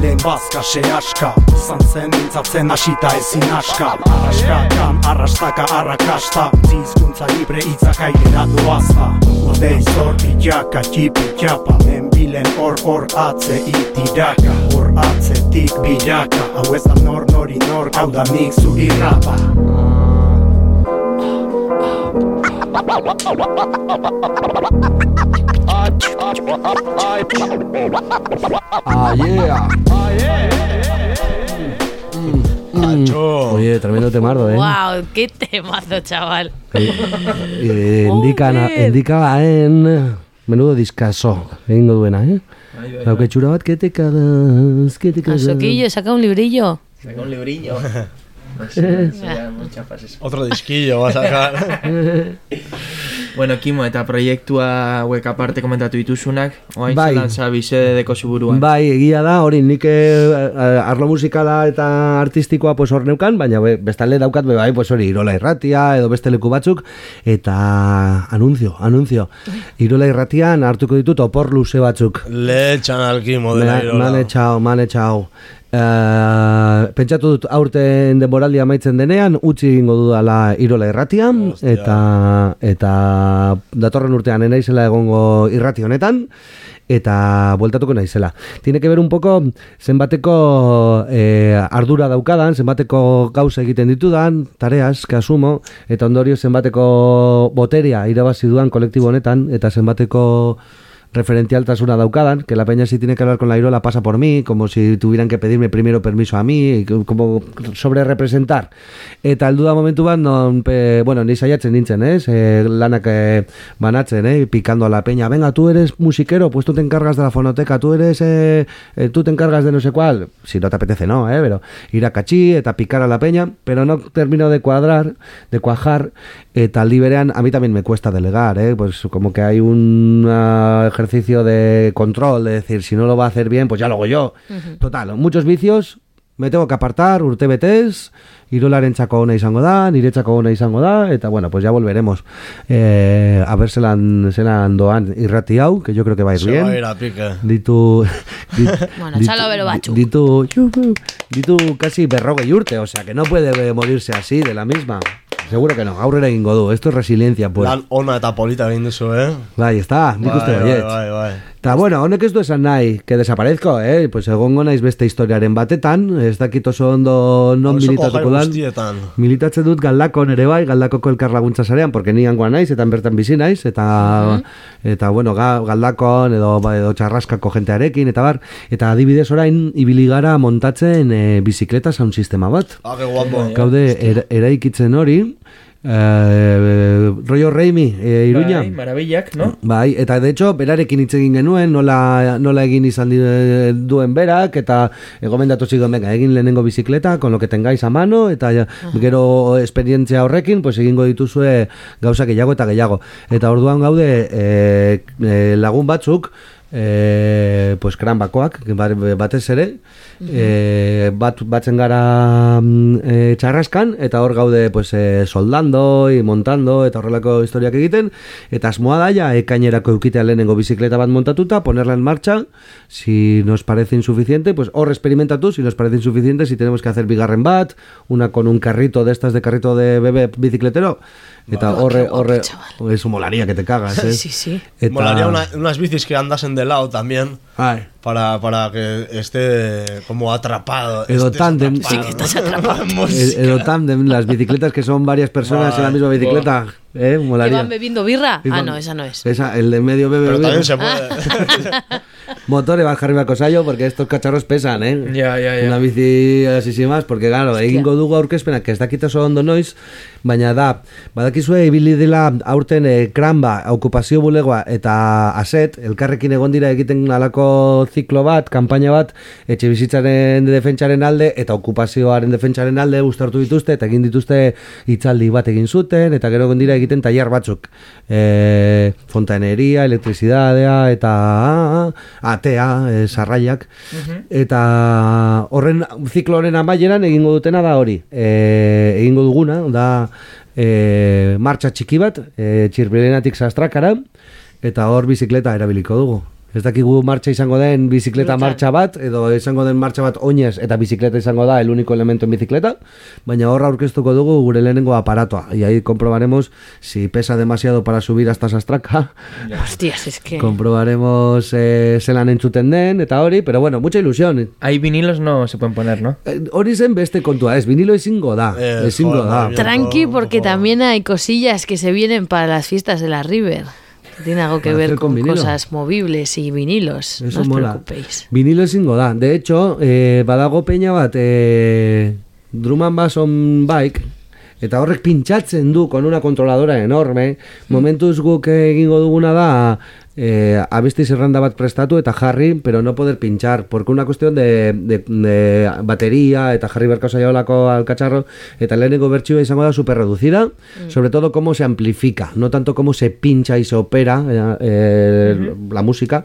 lehen bazka se aska Zan zen mintzatzen hasita ezin aska. Arraska kam, arrastaka, arrakasta Zizkuntza libre itzak airera doazta. Urdei zor itxaka, txipi txapa Menbilen hor hor atze itiraka. Hor atzetik bilaka Hau ez da nor nori nor, hau da nik zuri rapa Ah, yeah. Mm. Oye, tremendo temardo, ¿eh? ¡Wow! ¡Qué temazo, chaval! Eh, indica, indica en menudo discaso egingo duena, eh? Lauke txura bat, que te cagas, que te cagas. Asoquillo, saca un librillo. Saca un librillo. No sé, sería mucha fase eso. Otro disquillo va a sacar. Bueno, Kimo, eta proiektua hauek aparte komentatu dituzunak, oain Bai. zelan zabize deko zuburuan. Bai, egia da, hori nik eh, eh, arlo musikala eta artistikoa pues hor neukan, baina be, bestalde daukat be bai, pues hori, Irola Irratia edo beste leku batzuk eta anunzio, anunzio. Irola Irratian hartuko ditut opor luze batzuk. Le echan al Kimo de la Me, Irola. man etxao, man etxao. Uh, pentsatu dut aurten denboraldia amaitzen denean utzi egingo dudala Irola Irratia eta eta datorren urtean enaizela egongo irrati honetan eta bueltatuko naizela. Tiene que ver un poco zenbateko eh, ardura daukadan, zenbateko gauza egiten ditudan, tareas, que asumo, eta ondorio zenbateko boteria irabazi dudan kolektibo honetan, eta zenbateko referentialtasuna daukadan, que la peña si tiene que hablar con la Irola pasa por mí, como si tuvieran que pedirme primero permiso a mí, como sobre representar. Eta heldu da momentu bat, non, pe, bueno, ni saiatzen nintzen, ez? Eh, lanak eh, banatzen, eh? Picando a la peña. Venga, tú eres musiquero, pues tú te encargas de la fonoteca, tú eres, eh, eh, tú te encargas de no sé cuál. Si no te apetece, no, eh? Pero ir a cachí, eta picar a la peña, pero no termino de cuadrar, de cuajar, eta liberean, a mí también me cuesta delegar, ¿eh? Pues como que hay un ah, ejercicio de control, de decir, si no lo va a hacer bien, pues ya lo hago yo. Total, muchos vicios, me tengo que apartar, urte betez, irolarentzako ona izango da, niretzako ona izango da, eta bueno, pues ya volveremos eh, a ver zelan, zelan doan irrati hau, que yo creo que va a ir Se bien. va a ir a pique. Ditu... dit, Bueno, txalo bero batzuk. Ditu, ditu casi berrogei urte, o sea, que no puede morirse así de la misma. Seguro que no, aurrera egingo du, esto es resiliencia, pues. Lan ona eta polita egin duzu, eh? Bai, está, nik uste bai, baietz. bai, bai. Eta, bueno, honek ez du esan nahi, que desaparezco, eh? Pues egongo naiz beste historiaren batetan, ez dakit oso ondo non Oso militatuko dan. guztietan. Militatzen dut galdakon ere bai, galdakoko elkarlaguntza sarean, porque ni hangoa naiz, eta bertan bizi naiz, eta, eta bueno, ga, galdakon edo, ba, edo txarraskako jentearekin, eta bar, eta adibidez orain, ibili gara montatzen e, bizikleta sound sistema bat. Ah, que guapo. Gaude, er, eraikitzen hori, eh, rollo Reimi, e, Iruña. Bai, marabillak, no? Bai, eta de hecho, berarekin hitz egin genuen, nola, nola egin izan di- duen berak, eta egomendatu zigon, venga, egin lehenengo bizikleta, con lo que tengáis a mano, eta ja, gero esperientzia horrekin, pues egingo dituzue gauza gehiago eta gehiago. Eta orduan gaude e, e, lagun batzuk, e, pues kranbakoak, ba- batez ere, e, bat, batzen gara mm, e, txarraskan, eta hor gaude pues, e, soldando, y montando, eta horrelako historiak egiten, eta asmoa da ja, ekainerako eukitea lehenengo bizikleta bat montatuta, ponerla en marcha, si nos parece insuficiente, pues hor experimentatu, si nos parece insuficiente, si tenemos que hacer bigarren bat, una con un carrito de estas de carrito de bebé bicicletero, eta Buah, horre, horre, eso molaría que te cagas, eh? Sí, sí. Eta- Molaría una- unas bicis que andasen de lado también. Ai. Para, para que esté como atrapado. Edo estés tándem. atrapado. Sí, que estás atrapado. Eh, Edo tándem, las bicicletas que son varias personas en la misma bicicleta, eh, ¿Que molaría. van bebiendo birra? Ah, no, esa no es. Esa, el de medio bebe, Pero bebe. también se puede. Motore baja arriba cosallo porque estos cacharros pesan, eh. Ya, ya, ya. Una bici así más, porque claro, egingo dugu aurkezpena, que ez dakit oso ondo noiz, baina da, badakizue ibili dela aurten e, kranba, okupazio bulegoa eta aset, elkarrekin egon dira egiten alako ziklo bat, kanpaina bat, etxe bizitzaren defentsaren alde eta okupazioaren defentsaren alde uztartu dituzte eta egin dituzte hitzaldi bat egin zuten eta gero egon dira egiten tailer batzuk. E, fontaneria, elektrizidadea eta ah, ah, atea, e, sarraiak eta horren ziklo honen amaieran egingo dutena da hori. E, egingo duguna da e, martxa txiki bat, e, txirbilenatik sastrakara eta hor bizikleta erabiliko dugu. Ez dakigu martxa izango den bizikleta Luchar. martxa bat, edo izango den martxa bat oinez eta bizikleta izango da el único elemento en bicicleta, baina horra aurkeztuko dugu gure lehenengo aparatoa. Y ahí comprobaremos si pesa demasiado para subir hasta Sastraka, Hostias, es que... comprobaremos eh, zelan entzuten den, eta hori, pero bueno, mucha ilusión. Ahí vinilos no se pueden poner, ¿no? Eh, Hori zen beste kontua, ez, vinilo ezingo da, Eh, ezingo da. Tranqui, Por porque también hay cosillas que se vienen para las fiestas de la River. Tiene algo que ver con con, vinilo. cosas movibles y vinilos. Eso no os mola. preocupéis. Vinilo ezingo da. De hecho, eh, badago peña bat eh, drum and bass on bike eta horrek pintxatzen du con una controladora enorme. Momentuz guk egingo duguna da eh, abesti zerranda bat prestatu eta jarri, pero no poder pinchar, porque una cuestión de, de, de batería eta jarri berko saiolako al cacharro, eta lehenengo bertsioa izango da super reducida, sobre todo cómo se amplifica, no tanto cómo se pincha y se opera eh, eh, la música,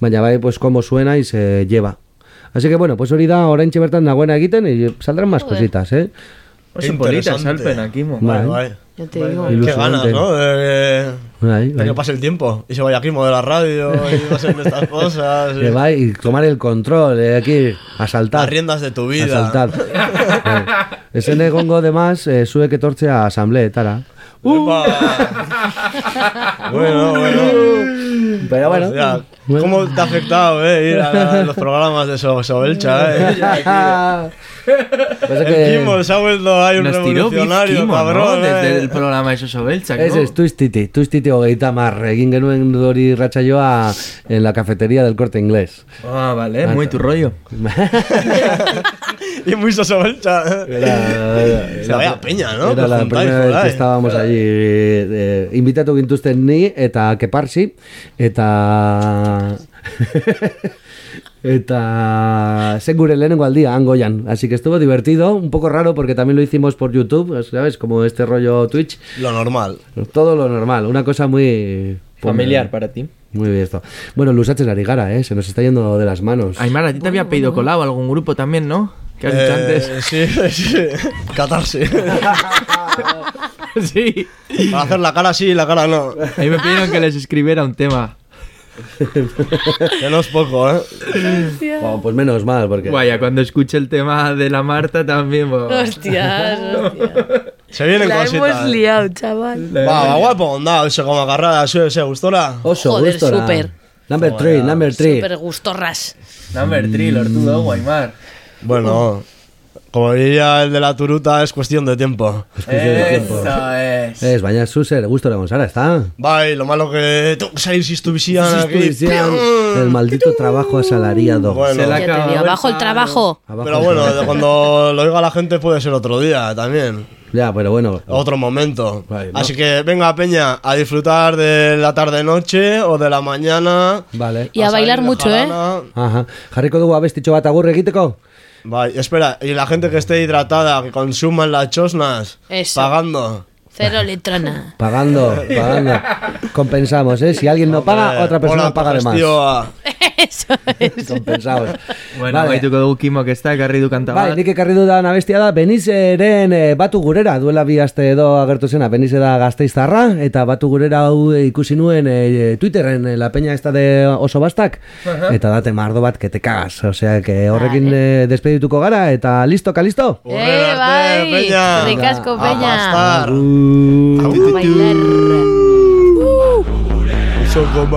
baina bai, pues cómo suena y se lleva. Así que bueno, pues hori da oraintxe bertan dagoena egiten y saldrán más cositas, ¿eh? Bolitas, interesante. Alpen, aquí, mo. Vale. Vale, vale. Yo te digo. Qué ganas. ¿no? De, Ahí, que pase el tiempo y se vaya Kimo de la radio y pasen estas cosas. Que y va y tomar el control, eh, aquí, a saltar. Las riendas de tu vida. A saltar. eh, ese negongo de más, eh, sube que torche a asambleetara. Epa. bueno, bueno. Pero bueno. Hostia, ¿Cómo te ha afectado, eh? Ir a, los programas de So- Sobelcha, eh? Pasa El que- Kimo se ha vuelto ahí un Nos tiró Beef revolucionario, Kimo, cabrón. ¿no? Desde eh. el programa de Soso Belchak, ¿no? Ese es Twistiti, Twistiti hogeita mar. Egin genuen hori ratxaioa en la cafetería del corte inglés. Ah, vale, muy tu rollo. Y muy Sobelcha. Era, Se vaya peña, ¿no? Era la juntáis primera vez que ahí. estábamos allí eh, invitatu gintuzten ni eta Keparsi eta eta zen gure lehenengo aldia hangoian así que estuvo divertido un poco raro porque también lo hicimos por YouTube sabes como este rollo Twitch Lo normal. todo lo normal una cosa muy Familiar para ti. muy bien esto bueno Lusaches Arigara eh se nos está yendo de las manos Aymar, a ti te había pedido colado algún grupo también, ¿no? Que has dicho Eh, antes. Sí, sí. Catarse. sí. Para hacer la cara sí y la cara no. Ahí me pidieron que les escribiera un tema. Que no es poco, ¿eh? Bueno, pues menos mal porque Vaya, cuando escuche el tema de la Marta también. bo- Hostias, hostias. Se vienen La cositas. hemos liado, chaval. Va, va guapo, onda, ese como agarrada, ese, ese gustora. oso Joder, gustora. súper. number 3 number 3 Súper gustorras. Number 3, Lortudo, Aymar. Bueno, como diría el de la turuta, es cuestión de tiempo. Eso es. Ez, baina zuzer, gustora Gonzara, está. Y lo malo que salir si estuvieran aquí. el maldito trabajo asalariado. Bueno, Se la abajo el trabajo. Abajo pero el bueno, trabajo. de cuando lo oiga la gente puede ser otro día también. Ya, pero bueno. Otro momento. Vale, ¿no? Así que venga, Peña, a disfrutar de la tarde-noche o de la mañana. Vale. Y a salir bailar de mucho, ¿eh? jarana. Ajá. Jarriko dugu abestitxo bat agurre egiteko? Bai, espera, y la gente que esté hidratada, que consuman las chosnas, Eso. pagando. Cero litrona. Pagando, pagando. Compensamos, ¿eh? Si alguien no paga, otra persona hola, paga de más. Eso es. Compensamos. Bueno, Vale. gaituko dugu Kimo que está, ekarri du kanta Bai, bat. nik ekarri dudan abestia da Benizeren eh, batu gurera duela bi aste edo agertu zena Benize da gazteiztarra eta batu gurera hau eh, ikusi nuen eh, Twitterren eh, la peña esta de oso bastak eta date mardo bat que te cagas o sea que horrekin eh, despedituko gara eta listo, kalisto? Eh, Urrera arte, bai. Peña. Ricasco, A Peña. Pastar. A bailar. Son como